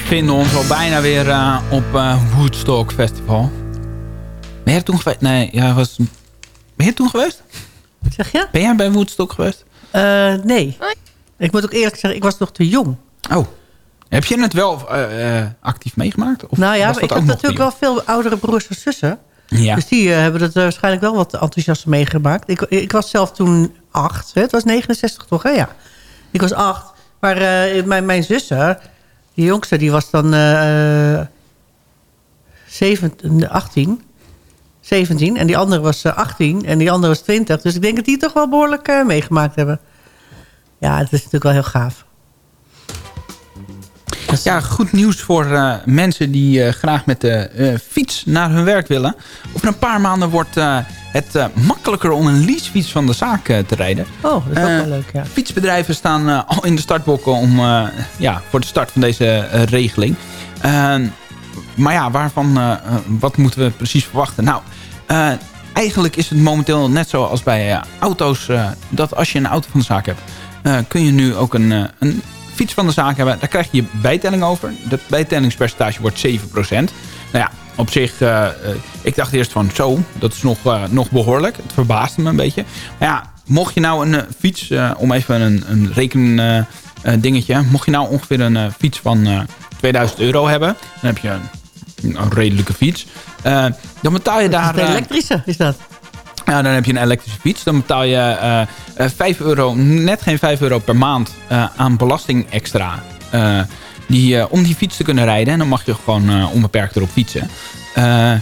[SPEAKER 5] Bevinden ons al bijna weer eh, op eh, Woodstock Festival. Ben jij er toen geweest? Nee, ja, was... Ben je er toen geweest?
[SPEAKER 7] Wat zeg je?
[SPEAKER 5] Ben jij bij Woodstock geweest?
[SPEAKER 7] Eh, nee. Ik moet ook eerlijk zeggen, ik was nog te jong.
[SPEAKER 5] Oh. Heb je het wel actief meegemaakt? Of
[SPEAKER 7] nou ja,
[SPEAKER 5] was
[SPEAKER 7] maar
[SPEAKER 5] dat
[SPEAKER 7] ik
[SPEAKER 5] ook
[SPEAKER 7] heb natuurlijk wel veel oudere broers en zussen.
[SPEAKER 5] Ja.
[SPEAKER 7] Dus die hebben het waarschijnlijk wel wat enthousiast meegemaakt. Ik, ik was zelf toen acht. Hè? Het was 69 toch? Hè? Ja. Ik was acht. Maar eh, mijn, mijn zussen, die jongste, die was dan eh, 17, 18. 17. En die andere was eh, 18. En die andere was 20. Dus ik denk dat die toch wel behoorlijk eh, meegemaakt hebben. Ja, het is natuurlijk wel heel gaaf.
[SPEAKER 5] Ja, goed nieuws voor eh, mensen die eh, graag met de eh, fiets naar hun werk willen. Over een paar maanden wordt eh, het eh, makkelijker om een leasefiets van de zaak eh, te rijden.
[SPEAKER 7] Oh, dat is ook
[SPEAKER 5] Eh,
[SPEAKER 7] wel leuk, ja.
[SPEAKER 5] Fietsbedrijven staan al in de startblokken om, ja, voor de start van deze regeling. Maar ja, waarvan, wat moeten we precies verwachten? Nou, eigenlijk is het momenteel net zoals bij eh, auto's... dat als je een auto van de zaak hebt... kun je nu ook een, een fiets van de zaak hebben. Daar krijg je bijtelling over. Dat bijtellingspercentage wordt 7%. Nou ja, op zich... eh, eh, ik dacht eerst van zo, dat is nog, eh, nog behoorlijk. Het verbaasde me een beetje. Maar ja, mocht je nou een fiets... om even een, een reken dingetje... Mocht je nou ongeveer een fiets van eh, 2000 euro hebben... dan heb je een, een redelijke fiets. Dan betaal je daar...
[SPEAKER 7] De
[SPEAKER 5] eh,
[SPEAKER 7] elektrische is dat.
[SPEAKER 5] Ja, dan heb je een elektrische fiets. Dan betaal je eh, eh, 5 euro, net geen 5 euro per maand eh, aan belasting extra. eh, die, eh, om die fiets te kunnen rijden. En dan mag je gewoon eh, onbeperkt erop fietsen. Eh,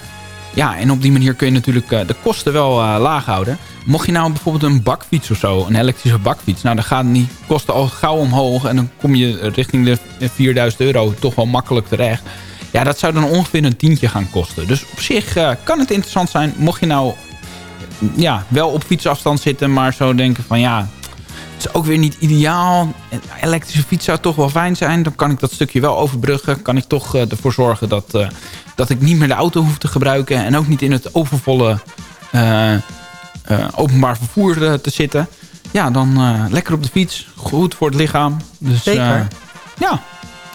[SPEAKER 5] ja, en op die manier kun je natuurlijk eh, de kosten wel eh, laag houden. Mocht je nou bijvoorbeeld een bakfiets of zo, een elektrische bakfiets. Nou, dan gaan die kosten al gauw omhoog. En dan kom je richting de 4000 euro toch wel makkelijk terecht. Ja, dat zou dan ongeveer een tientje gaan kosten. Dus op zich eh, kan het interessant zijn. Mocht je nou ja, wel op fietsafstand zitten, maar zo denken van ja, het is ook weer niet ideaal. Een elektrische fiets zou toch wel fijn zijn. Dan kan ik dat stukje wel overbruggen. Kan ik toch eh, ervoor zorgen dat, eh, dat ik niet meer de auto hoef te gebruiken. En ook niet in het overvolle eh, openbaar vervoer te zitten. Ja, dan lekker op de fiets. Goed voor het lichaam. Dus,
[SPEAKER 7] Zeker.
[SPEAKER 5] ja,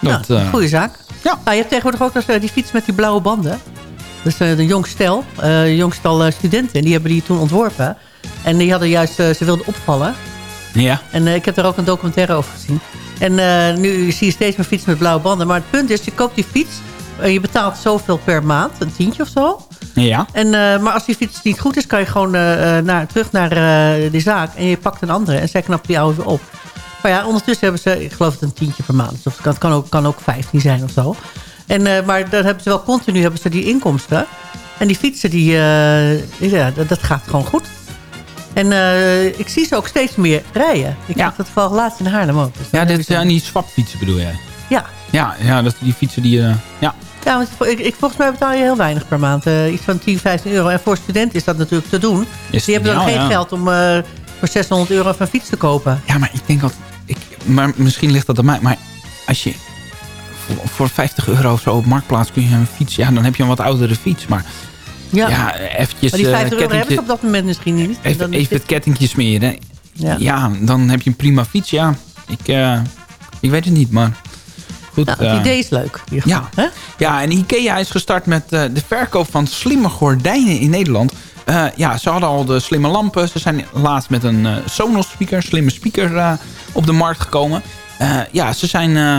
[SPEAKER 5] dat,
[SPEAKER 7] ja, goeie zaak.
[SPEAKER 5] Ja.
[SPEAKER 7] Nou, je hebt tegenwoordig ook eh, die fiets met die blauwe banden. Dus eh, de jong stel, eh jong stel eh, studenten, die hebben die toen ontworpen. En die hadden juist, eh, ze wilden opvallen.
[SPEAKER 5] ja.
[SPEAKER 7] En eh, ik heb daar ook een documentaire over gezien. En eh, nu zie je steeds meer fietsen met blauwe banden. Maar het punt is, je koopt die fiets en je betaalt zoveel per maand, een tientje of zo.
[SPEAKER 5] Ja.
[SPEAKER 7] En, eh, maar als die fiets niet goed is, kan je gewoon eh, eh, naar, terug naar eh die zaak. En je pakt een andere en zij knapt die oude weer op. Maar ja, ondertussen hebben ze, ik geloof het een tientje per maand. Dus het kan ook, kan ook 15 zijn of zo. En, eh, maar dan hebben ze wel continu hebben ze die inkomsten. En die fietsen, die, eh, ja, dat, dat gaat gewoon goed. En eh, ik zie ze ook steeds meer rijden. Ik
[SPEAKER 5] Ja.
[SPEAKER 7] het toevallig laatst in Haarlem ook. Dus
[SPEAKER 5] Ja, dit zijn die swapfietsen bedoel jij?
[SPEAKER 7] Ja,
[SPEAKER 5] Ja, ja dat die fietsen die... ja.
[SPEAKER 7] ja want ik, ik, volgens mij betaal je heel weinig per maand. iets van 10, 15 euro. En voor studenten is dat natuurlijk te doen.
[SPEAKER 5] Is
[SPEAKER 7] die hebben dan geen
[SPEAKER 5] ja.
[SPEAKER 7] geld om voor 600 euro van fiets te kopen.
[SPEAKER 5] Ja, maar ik denk dat... Ik, maar misschien ligt dat aan mij. Maar als je voor, voor 50 euro of zo op Marktplaats kun je een fiets... Ja, dan heb je een wat oudere fiets. Maar
[SPEAKER 7] Ja,
[SPEAKER 5] ja, eventjes...
[SPEAKER 7] maar die
[SPEAKER 5] eh,
[SPEAKER 7] 50 euro hebben ze op dat moment misschien niet. En
[SPEAKER 5] Even,
[SPEAKER 7] dan
[SPEAKER 5] het kettingje smeren. Ja.
[SPEAKER 7] Ja.
[SPEAKER 5] dan heb je een prima fiets. Ja, ik, eh, ik weet het niet, maar... Goed,
[SPEAKER 7] Nou, het
[SPEAKER 5] eh,
[SPEAKER 7] idee is leuk.
[SPEAKER 5] ja.
[SPEAKER 7] hè?
[SPEAKER 5] Ja, en Ikea is gestart met eh, de verkoop van slimme gordijnen in Nederland. Eh, ja, ze hadden al de slimme lampen. Ze zijn laatst met een eh, Sonos speaker, slimme speaker eh, op de markt gekomen. Eh, ja, ze zijn eh,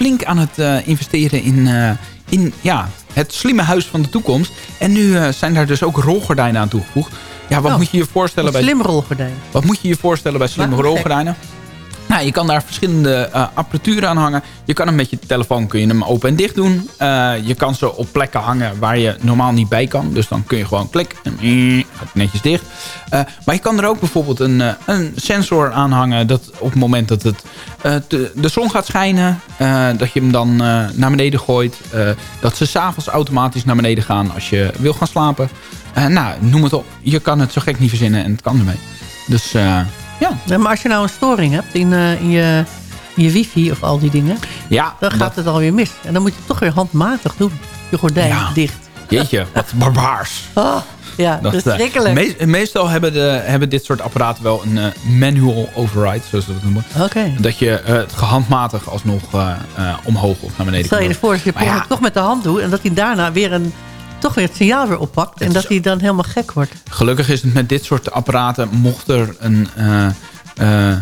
[SPEAKER 5] flink aan het eh, investeren in, eh, in ja, het slimme huis van de toekomst. En nu eh, zijn daar dus ook rolgordijnen aan toegevoegd. Ja, wat
[SPEAKER 7] Oh,
[SPEAKER 5] moet je je voorstellen bij
[SPEAKER 7] slim rolgordijn.
[SPEAKER 5] wat moet je je voorstellen bij slimme rolgordijnen? Nou, je kan daar verschillende eh, apparatuur aan hangen. Je kan hem met je telefoon kun je hem open en dicht doen. Eh, je kan ze op plekken hangen waar je normaal niet bij kan. Dus dan kun je gewoon klik en mm, gaat netjes dicht. Eh, maar je kan er ook bijvoorbeeld een, een sensor aan hangen. Dat op het moment dat het, de, zon gaat schijnen, dat je hem dan naar beneden gooit. Dat ze s'avonds automatisch naar beneden gaan als je wil gaan slapen. Nou, noem het op. Je kan het zo gek niet verzinnen en het kan ermee. Dus ja.
[SPEAKER 7] Maar als je nou een storing hebt in, eh, in, je, in je wifi of al die dingen...
[SPEAKER 5] Ja,
[SPEAKER 7] dan gaat
[SPEAKER 5] dat-
[SPEAKER 7] het alweer mis. En dan moet je het toch weer handmatig doen. Je gordijn
[SPEAKER 5] Ja.
[SPEAKER 7] dicht.
[SPEAKER 5] Jeetje, wat barbaars.
[SPEAKER 7] Oh, ja,
[SPEAKER 5] Dat, eh,
[SPEAKER 7] verschrikkelijk.
[SPEAKER 5] meest- meestal hebben, de, hebben dit soort apparaten wel een eh, manual override, zoals we dat noemen.
[SPEAKER 7] Oké.
[SPEAKER 5] Dat je eh, het gehandmatig alsnog eh, eh, omhoog of naar beneden
[SPEAKER 7] Stel je ervoor dat je
[SPEAKER 5] ja.
[SPEAKER 7] het toch met de hand doet... en dat hij daarna weer een, toch weer het signaal weer oppakt... en dat hij dan helemaal gek wordt.
[SPEAKER 5] Gelukkig is het met dit soort apparaten, mocht er een, eh, eh,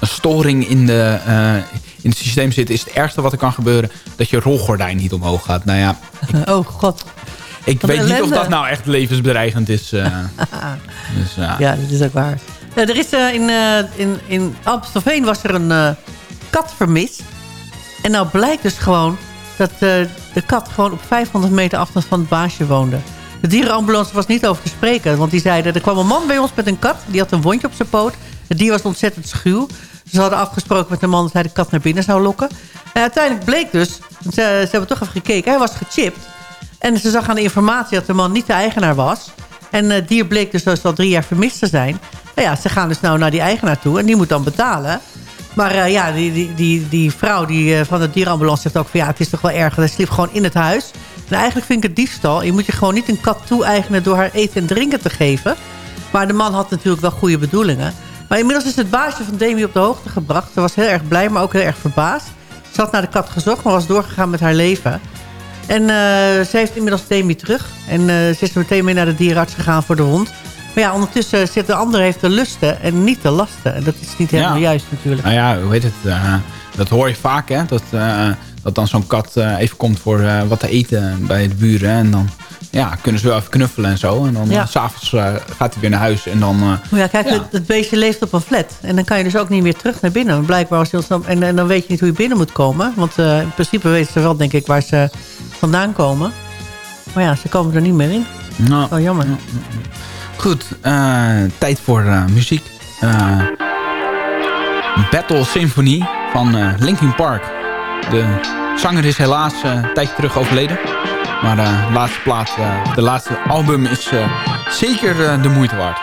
[SPEAKER 5] een storing in, de, eh, in het systeem zitten, is het ergste wat er kan gebeuren dat je rolgordijn niet omhoog gaat. Nou ja,
[SPEAKER 7] Oh god.
[SPEAKER 5] ik weet niet of dat nou echt levensbedreigend is. dus, ja.
[SPEAKER 7] Ja, dat is ook waar. Er is in, in, in Amstelveen was er een kat vermist. En nou blijkt dus gewoon dat de kat gewoon op 500 meter afstand van het baasje woonde. De dierenambulance was niet over te spreken. Want die zeiden, er kwam een man bij ons met een kat. Die had een wondje op zijn poot. Het dier was ontzettend schuw. Ze hadden afgesproken met de man dat hij de kat naar binnen zou lokken. En uiteindelijk bleek dus, ze, ze hebben toch even gekeken, hij was gechipt. En ze zag aan de informatie dat de man niet de eigenaar was. En het dier bleek dus, dus al drie jaar vermist te zijn. Nou ja, ze gaan dus nou naar die eigenaar toe en die moet dan betalen. Maar eh, ja, die, die, die, die vrouw die, eh, van de dierenambulance zegt ook van... ja, het is toch wel erg, hij sliep gewoon in het huis. En eigenlijk vind ik het diefstal. Je moet je gewoon niet een kat toe-eigenen door haar eten en drinken te geven. Maar de man had natuurlijk wel goede bedoelingen. Maar inmiddels is het baasje van Demi op de hoogte gebracht. Ze was heel erg blij, maar ook heel erg verbaasd. Ze had naar de kat gezocht, maar was doorgegaan met haar leven. En eh, ze heeft inmiddels Demi terug. En eh, ze is meteen mee naar de dierenarts gegaan voor de hond. Maar ja, ondertussen zit de ander heeft de lusten en niet de lasten. En dat is niet helemaal
[SPEAKER 5] Ja.
[SPEAKER 7] juist natuurlijk.
[SPEAKER 5] Nou ja, hoe heet het? eh, dat hoor je vaak, hè? Dat, eh, dat dan zo'n kat eh, even komt voor wat te eten bij de buren. En dan ja, kunnen ze wel even knuffelen en zo. En dan
[SPEAKER 7] Ja.
[SPEAKER 5] s s'avonds gaat hij weer naar huis. En dan...
[SPEAKER 7] Maar ja, kijk,
[SPEAKER 5] Ja.
[SPEAKER 7] Het, het beestje leeft op een flat. En dan kan je dus ook niet meer terug naar binnen. Blijkbaar als je ontsnapt- en, en dan weet je niet hoe je binnen moet komen. Want in principe weten ze wel, denk ik, waar ze vandaan komen. Maar ja, ze komen er niet meer in.
[SPEAKER 5] nou,
[SPEAKER 7] Wel jammer.
[SPEAKER 5] Goed, eh, tijd voor eh, muziek. Eh, Battle Symphony van Linkin Park. De zanger is helaas een tijdje terug overleden. Maar de laatste plaat, de laatste album is zeker de moeite waard.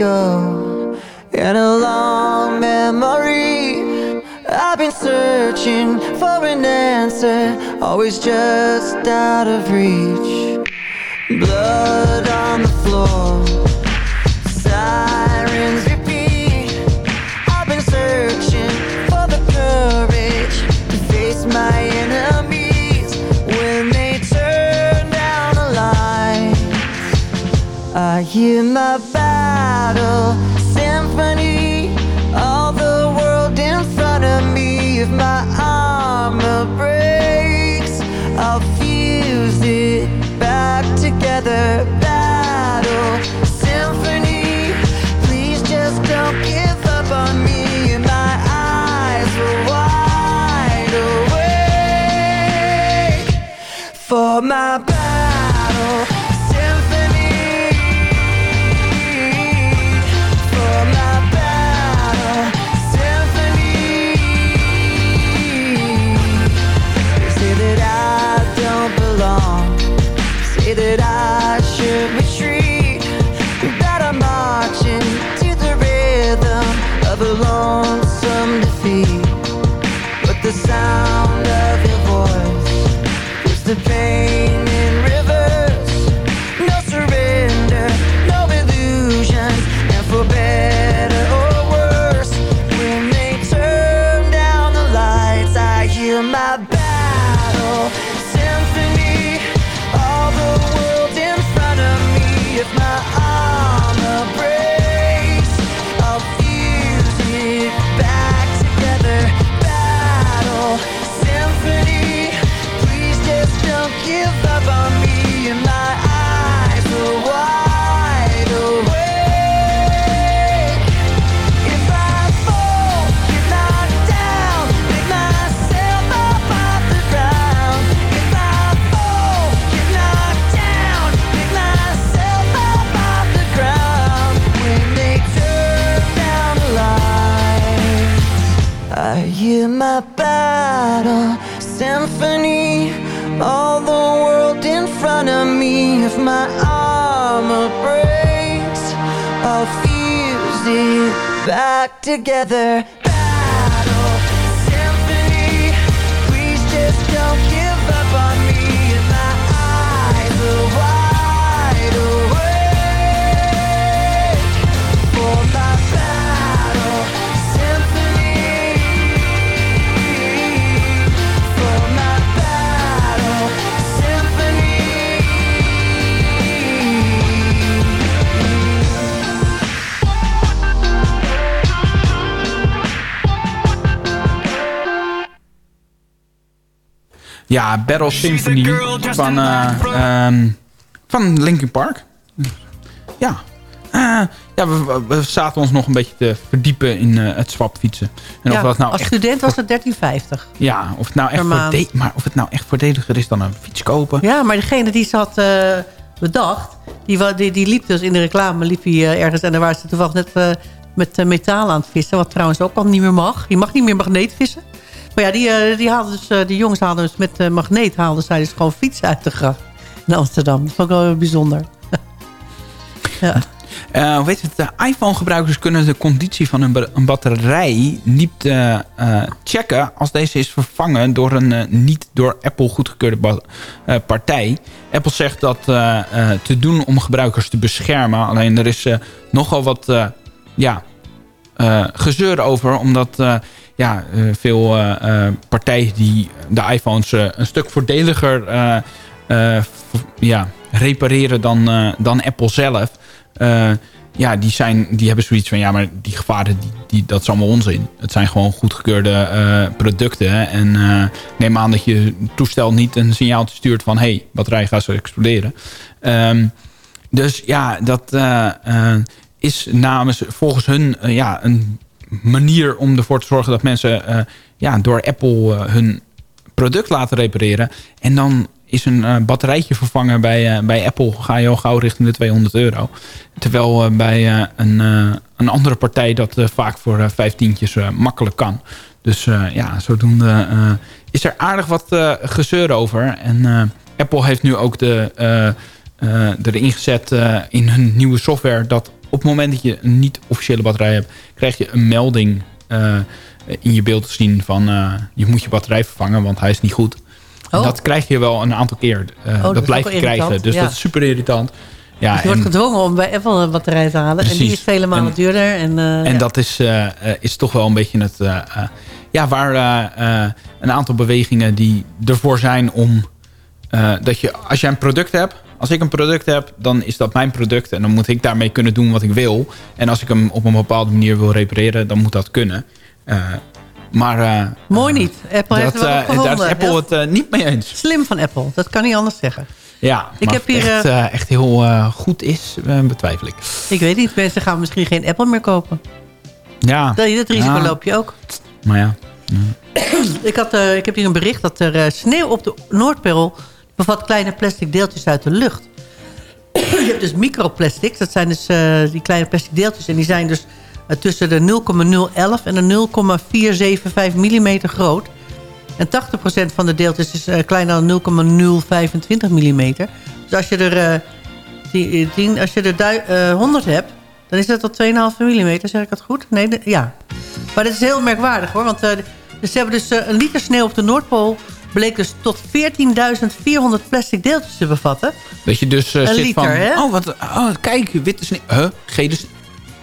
[SPEAKER 8] And a long memory. I've been searching for an answer, always just out of reach. Blood on the floor, hear my battle symphony, all the world in front of me. If my armor breaks, I'll fuse it back together. Battle symphony, please just don't give up on me. My eyes are wide awake for my together.
[SPEAKER 5] Ja, Battle Symphony van, eh, ehm, van Linkin Park. Ja. Eh, ja, we, we- zaten ons nog een beetje te verdiepen in eh, het swapfietsen. En
[SPEAKER 7] Ja,
[SPEAKER 5] of dat nou
[SPEAKER 7] als
[SPEAKER 5] echt,
[SPEAKER 7] student was het 13,50.
[SPEAKER 5] ja, of het nou echt
[SPEAKER 7] per maand.
[SPEAKER 5] voorde- maar of het nou echt voordeliger is dan een fiets kopen.
[SPEAKER 7] Ja, maar degene die ze had bedacht... Die, die, die liep dus in de reclame liep hij, ergens... en daar waren ze toevallig net met metaal aan het vissen... wat trouwens ook al niet meer mag. Je mag niet meer magneet vissen. Ja, die, eh, die, haalden dus, eh, jongens haalden dus met eh, magneet... haalden zij dus gewoon fietsen uit de gracht in Amsterdam. Dat vond ik wel bijzonder. ja.
[SPEAKER 5] Hoe weet het, de iPhone-gebruikers kunnen de conditie van ba- een batterij niet checken als deze is vervangen door een niet door Apple goedgekeurde partij. Apple zegt dat te doen om gebruikers te beschermen. Alleen er is nogal wat ja, gezeur over, omdat ja, eh, veel eh, eh, partijen die de iPhones een stuk voordeliger ja, repareren dan, dan Apple zelf. Ja, die, zijn, die hebben zoiets van, ja, maar die gevaren, die, dat is allemaal onzin. Het zijn gewoon goedgekeurde producten. En neem aan dat je toestel niet een signaaltje stuurt van... hé, hey, batterij gaat zo exploderen. Ehm, dus ja, dat is namens, volgens hun ja, een manier om ervoor te zorgen... dat mensen eh, ja, door Apple eh, hun product laten repareren. En dan is een eh, batterijtje vervangen bij, bij Apple... ga je al gauw richting de 200 euro. Terwijl bij een, een andere partij dat vaak voor vijftientjes makkelijk kan. Dus ja, zodoende is er aardig wat gezeur over. En Apple heeft nu ook de, erin gezet in hun nieuwe software... dat op het moment dat je een niet-officiële batterij hebt... krijg je een melding eh, in je beeld te zien van... eh, je moet je batterij vervangen, want hij is niet goed. En
[SPEAKER 7] Oh.
[SPEAKER 5] dat krijg je wel een aantal keer. Eh,
[SPEAKER 7] dat
[SPEAKER 5] dat, blijf je krijgen. Dus
[SPEAKER 7] ja.
[SPEAKER 5] dat is super irritant. Ja,
[SPEAKER 7] Dus je wordt
[SPEAKER 5] en-
[SPEAKER 7] gedwongen om bij Apple een batterij te halen. En die is vele malen
[SPEAKER 5] En-
[SPEAKER 7] duurder. En,
[SPEAKER 5] En
[SPEAKER 7] ja.
[SPEAKER 5] dat is, is toch wel een beetje het... ja, waar een aantal bewegingen die ervoor zijn om... dat je, als jij een product hebt... Als ik een product heb, dan is dat mijn product. En dan moet ik daarmee kunnen doen wat ik wil. En als ik hem op een bepaalde manier wil repareren, dan moet dat kunnen. Eh, maar eh,
[SPEAKER 7] Mooi niet. Apple heeft
[SPEAKER 5] dat,
[SPEAKER 7] er wel
[SPEAKER 5] eh,
[SPEAKER 7] gevonden.
[SPEAKER 5] daar is Apple het eh, niet mee eens.
[SPEAKER 7] Slim van Apple. Dat kan niet anders zeggen.
[SPEAKER 5] Ja,
[SPEAKER 7] Ik
[SPEAKER 5] maar
[SPEAKER 7] heb
[SPEAKER 5] of het
[SPEAKER 7] hier,
[SPEAKER 5] echt,
[SPEAKER 7] eh,
[SPEAKER 5] eh, echt heel eh, goed is, eh, betwijfel ik.
[SPEAKER 7] Ik weet niet. Mensen gaan misschien geen Apple meer kopen.
[SPEAKER 5] Ja,
[SPEAKER 7] Dat, dat risico
[SPEAKER 5] Ja.
[SPEAKER 7] loop je ook.
[SPEAKER 5] maar ja.
[SPEAKER 7] Ik, had, eh, ik heb hier een bericht dat er eh, sneeuw op de Noordpool bevat kleine plastic deeltjes uit de lucht. je hebt dus microplastics. Dat zijn dus eh, die kleine plastic deeltjes. En die zijn dus eh, tussen de 0,011 en de 0,475 mm groot. En 80% van de deeltjes is eh, kleiner dan 0,025 mm. Dus als je er, eh, die, die- als je er dui- eh, 100 hebt, dan is dat tot 2,5 mm. Zeg ik dat goed? Nee, ja. Maar dat is heel merkwaardig hoor. Want ze hebben dus een liter sneeuw op de Noordpool... bleek dus tot 14.400 plastic deeltjes te bevatten.
[SPEAKER 5] Dat je dus eh,
[SPEAKER 7] Een
[SPEAKER 5] zit
[SPEAKER 7] liter,
[SPEAKER 5] van...
[SPEAKER 7] hè?
[SPEAKER 5] Oh, wat, oh, kijk, witte sneeuw. Huh? Gele sneeuw.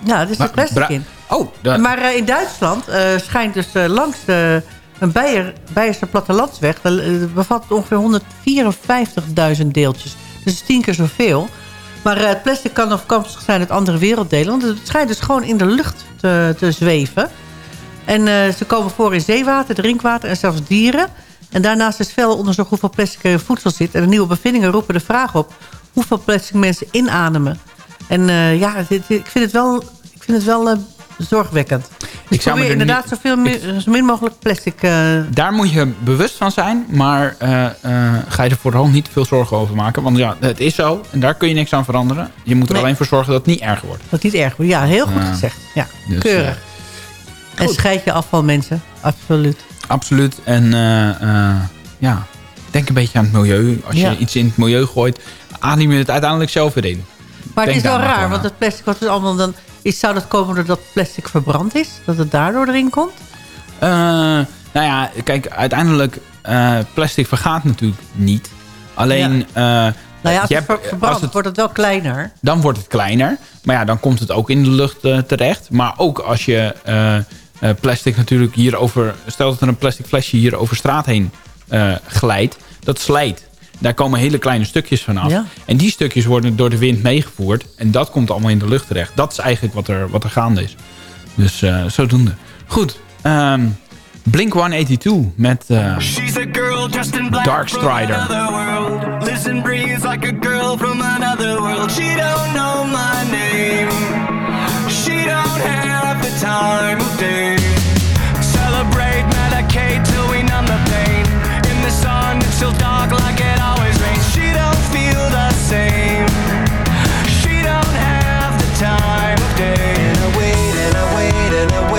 [SPEAKER 7] Ja, er zit
[SPEAKER 5] Maar
[SPEAKER 7] plastic in.
[SPEAKER 5] Oh,
[SPEAKER 7] Maar eh, in Duitsland eh, schijnt dus langs de, een Beier, Beierse plattelandsweg... bevat ongeveer 154.000 deeltjes. Dus tien keer zoveel. Maar eh, het plastic kan afkomstig zijn uit andere werelddelen. Want het schijnt dus gewoon in de lucht te, te zweven. En eh, ze komen voor in zeewater, drinkwater en zelfs dieren. En daarnaast is veel onderzocht hoeveel plastic er in voedsel zit. En de nieuwe bevindingen roepen de vraag op... hoeveel plastic mensen inademen. En eh, ja, dit- dit- ik vind het wel, ik vind het wel eh, zorgwekkend. Dus
[SPEAKER 5] Ik zou
[SPEAKER 7] probeer
[SPEAKER 5] er
[SPEAKER 7] inderdaad
[SPEAKER 5] niet-
[SPEAKER 7] zoveel zo min mogelijk plastic... eh,
[SPEAKER 5] Daar moet je bewust van zijn. Maar ga je er vooral niet veel zorgen over maken. Want ja, het is zo. En daar kun je niks aan veranderen. Je moet er
[SPEAKER 7] Nee.
[SPEAKER 5] alleen voor zorgen dat het niet erger wordt.
[SPEAKER 7] dat niet erg wordt. Ja, heel goed gezegd. Ja,
[SPEAKER 5] Dus,
[SPEAKER 7] keurig. en scheid je afval, mensen. Absoluut.
[SPEAKER 5] Absoluut. En eh, eh, ja, denk een beetje aan het milieu. Als
[SPEAKER 7] Ja.
[SPEAKER 5] je iets in het milieu gooit, adem je het uiteindelijk zelf weer in.
[SPEAKER 7] Maar het is wel raar, want het plastic wat is allemaal dan... Is, zou dat komen doordat plastic verbrand is? Dat het daardoor erin komt?
[SPEAKER 5] Eh, nou ja, kijk, uiteindelijk... eh, plastic vergaat natuurlijk niet. Alleen... eh,
[SPEAKER 7] Nou ja, als
[SPEAKER 5] je
[SPEAKER 7] het
[SPEAKER 5] hebt- als het-
[SPEAKER 7] wordt het wel kleiner.
[SPEAKER 5] dan wordt het kleiner. Maar ja, dan komt het ook in de lucht terecht. Maar ook als je plastic natuurlijk hierover... Stel dat er een plastic flesje hier over straat heen eh, glijdt. Dat slijt. Daar komen hele kleine stukjes van af.
[SPEAKER 7] Ja.
[SPEAKER 5] En die stukjes worden door de wind meegevoerd. En dat komt allemaal in de lucht terecht. Dat is eigenlijk wat er, wat er gaande is. Dus eh, zodoende. Goed. ehm, Blink 182 met eh,
[SPEAKER 11] She's a girl dressed in black
[SPEAKER 5] Dark
[SPEAKER 11] from
[SPEAKER 5] Strider.
[SPEAKER 11] another world. Listen, breathes like a girl from another world. She don't know my name. She don't have time of day. Celebrate, medicate till we numb the pain. In the sun, it's still dark like it always rains. She don't feel the same. She don't have the time of day. And I wait and I wait and I wait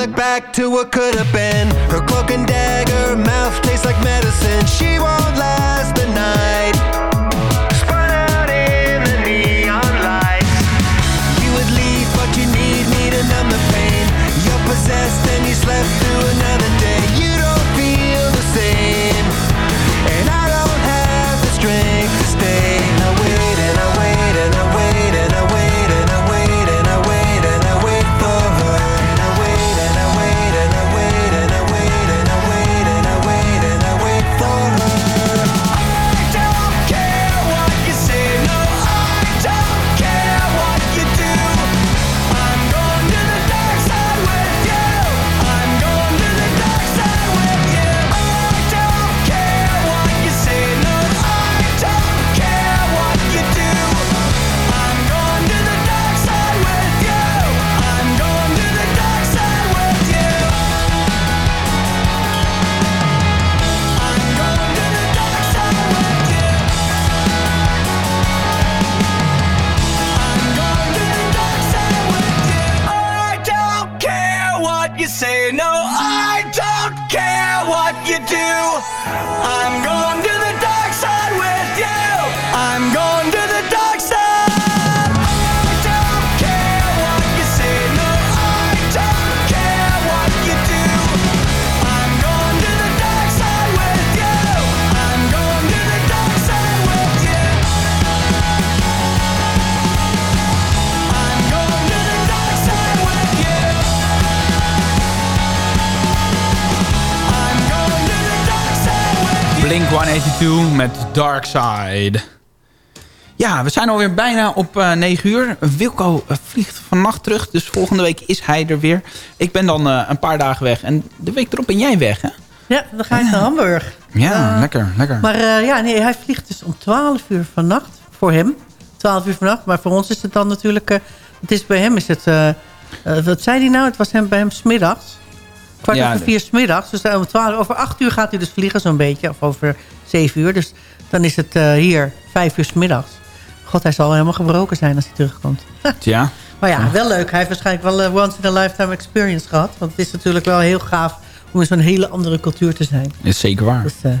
[SPEAKER 11] look back to what could have been. Her cloak and dagger, mouth tastes like medicine. She won't last the night.
[SPEAKER 5] Blink 182 met Dark Side. Ja, we zijn alweer bijna op eh 9 uur. Wilco eh, vliegt vannacht terug, dus volgende week is hij er weer. Ik ben dan eh, een paar dagen weg en de week erop ben jij weg, hè?
[SPEAKER 7] Ja, dan ga ik naar Hamburg.
[SPEAKER 5] Ja, lekker, lekker.
[SPEAKER 7] Maar ja, nee, hij vliegt dus om 12 uur vannacht. Voor hem. 12 uur vannacht. Maar voor ons is het dan natuurlijk... het is bij hem is het... wat zei hij nou? Het was hem, bij hem smiddags. Kwart
[SPEAKER 5] Ja,
[SPEAKER 7] over vier smiddags. Dus eh, om 12, over 8 uur gaat hij dus vliegen zo'n beetje. Of over 7 uur. Dus dan is het eh, hier 5 uur smiddags. God, hij zal helemaal gebroken zijn als hij terugkomt.
[SPEAKER 5] Tja.
[SPEAKER 7] Maar ja, wel leuk. Hij heeft waarschijnlijk wel een once in a lifetime experience gehad. Want het is natuurlijk wel heel gaaf om in zo'n hele andere cultuur te zijn.
[SPEAKER 5] Is zeker waar.
[SPEAKER 7] Dus, eh,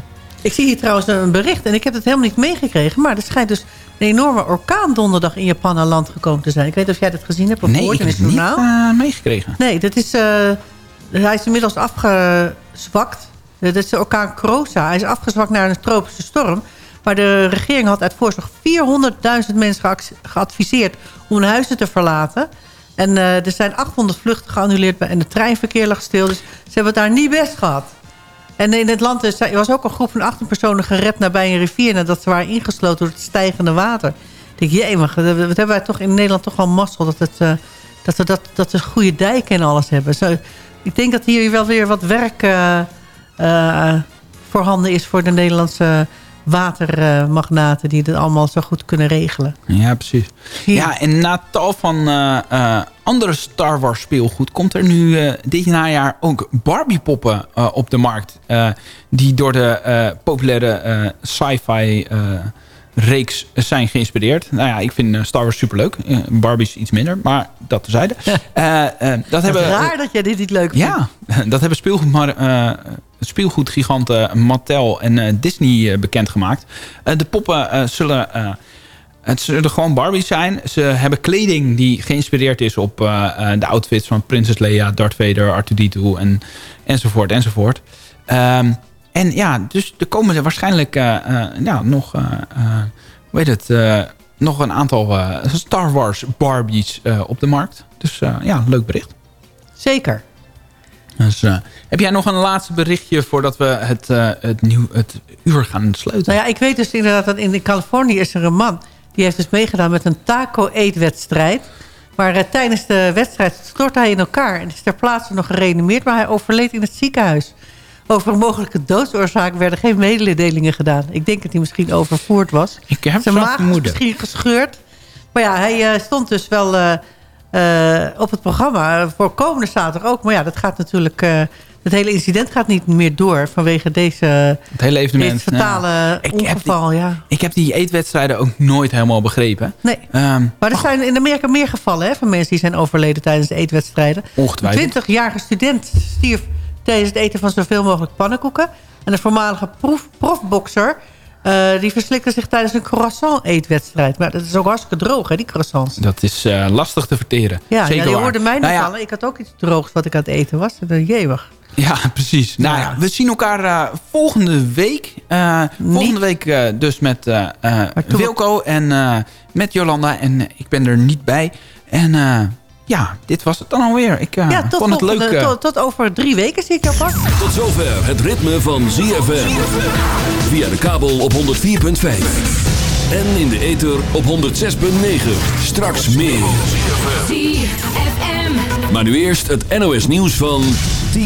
[SPEAKER 7] ik zie hier trouwens een bericht en ik heb het helemaal niet meegekregen. Maar er schijnt dus een enorme orkaan donderdag in Japan aan land gekomen te zijn. Ik weet niet of jij dat gezien hebt of
[SPEAKER 5] Nee,
[SPEAKER 7] gehoord
[SPEAKER 5] ik
[SPEAKER 7] in
[SPEAKER 5] heb
[SPEAKER 7] het
[SPEAKER 5] het niet
[SPEAKER 7] journaal.
[SPEAKER 5] eh, meegekregen.
[SPEAKER 7] Nee, dat is, eh, hij is inmiddels afgezwakt. Dat is de orkaan Krosa. Hij is afgezwakt naar een tropische storm. Maar de regering had uit voorzorg 400.000 mensen geadviseerd om hun huizen te verlaten. En eh, er zijn 800 vluchten geannuleerd en het treinverkeer lag stil. Dus ze hebben het daar niet best gehad. En in het land was ook een groep van 18 personen gered nabij een rivier... nadat ze waren ingesloten door het stijgende water. Ik denk, maar wat hebben wij toch in Nederland toch wel mazzel... dat, het, eh, dat we dat, dat goede dijken en alles hebben. Zo, ik denk dat hier wel weer wat werk... eh, eh, voorhanden is voor de Nederlandse watermagnaten... die het allemaal zo goed kunnen regelen.
[SPEAKER 5] Ja, precies. Ja, en na tal van eh, andere Star Wars speelgoed... komt er nu dit najaar ook Barbie-poppen op de markt. die door de populaire sci-fi reeks zijn geïnspireerd. Nou ja, ik vind eh, Star Wars superleuk. Eh, Barbie's iets minder, maar dat terzijde. Eh, eh, dat hebben,
[SPEAKER 7] raar dat jij dit niet leuk vindt.
[SPEAKER 5] ja, dat hebben speelgoed, maar, speelgoedgiganten Mattel en Disney bekendgemaakt. De poppen zullen... het zullen gewoon Barbies zijn. Ze hebben kleding die geïnspireerd is op de outfits van Prinses Leia, Darth Vader, R2-D2 en, enzovoort enzovoort. Ehm, en ja, dus er komen er waarschijnlijk eh, eh, ja, nog, eh, hoe heet het, nog een aantal Star Wars Barbies op de markt. Dus ja, leuk bericht.
[SPEAKER 7] Zeker.
[SPEAKER 5] Dus, heb jij nog een laatste berichtje voordat we het, het, nieuw, het uur gaan sluiten?
[SPEAKER 7] Nou ja, ik weet dus inderdaad dat in Californië is er een man... die heeft dus meegedaan met een taco-eetwedstrijd. Maar tijdens de wedstrijd stortte hij in elkaar... en is ter plaatse nog gereanimeerd... maar hij overleed in het ziekenhuis. Over een mogelijke doodsoorzaak werden geen mededelingen gedaan. Ik denk dat hij misschien overvoerd was.
[SPEAKER 5] Ik heb
[SPEAKER 7] Zijn maag misschien gescheurd. Maar ja, hij eh, stond dus wel eh, eh, op het programma voor komende zaterdag ook. Maar ja, dat gaat natuurlijk... het hele incident gaat niet meer door vanwege deze,
[SPEAKER 5] Het hele evenement.
[SPEAKER 7] fatale
[SPEAKER 5] ja. Ik heb
[SPEAKER 7] ongeval. ja.
[SPEAKER 5] Ik heb die eetwedstrijden ook nooit helemaal begrepen.
[SPEAKER 7] Nee.
[SPEAKER 5] Ehm,
[SPEAKER 7] Maar er zijn in Amerika meer gevallen hè, van mensen die zijn overleden tijdens de eetwedstrijden.
[SPEAKER 5] Ongetwijfeld.
[SPEAKER 7] Een 20-jarige student stierf tijdens het eten van zoveel mogelijk pannenkoeken. En een voormalige proef, profbokser eh, die verslikte zich tijdens een croissant-eetwedstrijd. Maar dat is ook hartstikke droog, hè, die croissants.
[SPEAKER 5] dat is eh, lastig te verteren.
[SPEAKER 7] Ja,
[SPEAKER 5] Zeker
[SPEAKER 7] ja die
[SPEAKER 5] waar.
[SPEAKER 7] hoorde mij
[SPEAKER 5] Nou
[SPEAKER 7] nog
[SPEAKER 5] ja.
[SPEAKER 7] Ik had ook iets droogs wat ik aan het eten was. Jewig.
[SPEAKER 5] Ja, precies. Nou ja, we zien elkaar eh, volgende week. Volgende week dus met Wilco en met Jolanda. En ik ben er niet bij. En ja, dit was het dan alweer. Ik eh,
[SPEAKER 7] ja, tot,
[SPEAKER 5] vond het
[SPEAKER 7] volgende-
[SPEAKER 5] leuk. eh,
[SPEAKER 7] tot, tot over drie weken zie ik jou pas.
[SPEAKER 1] Tot zover het ritme van ZFM. Via de kabel op 104.5. En in de ether op 106.9. Straks meer. Maar nu eerst het NOS nieuws van 10.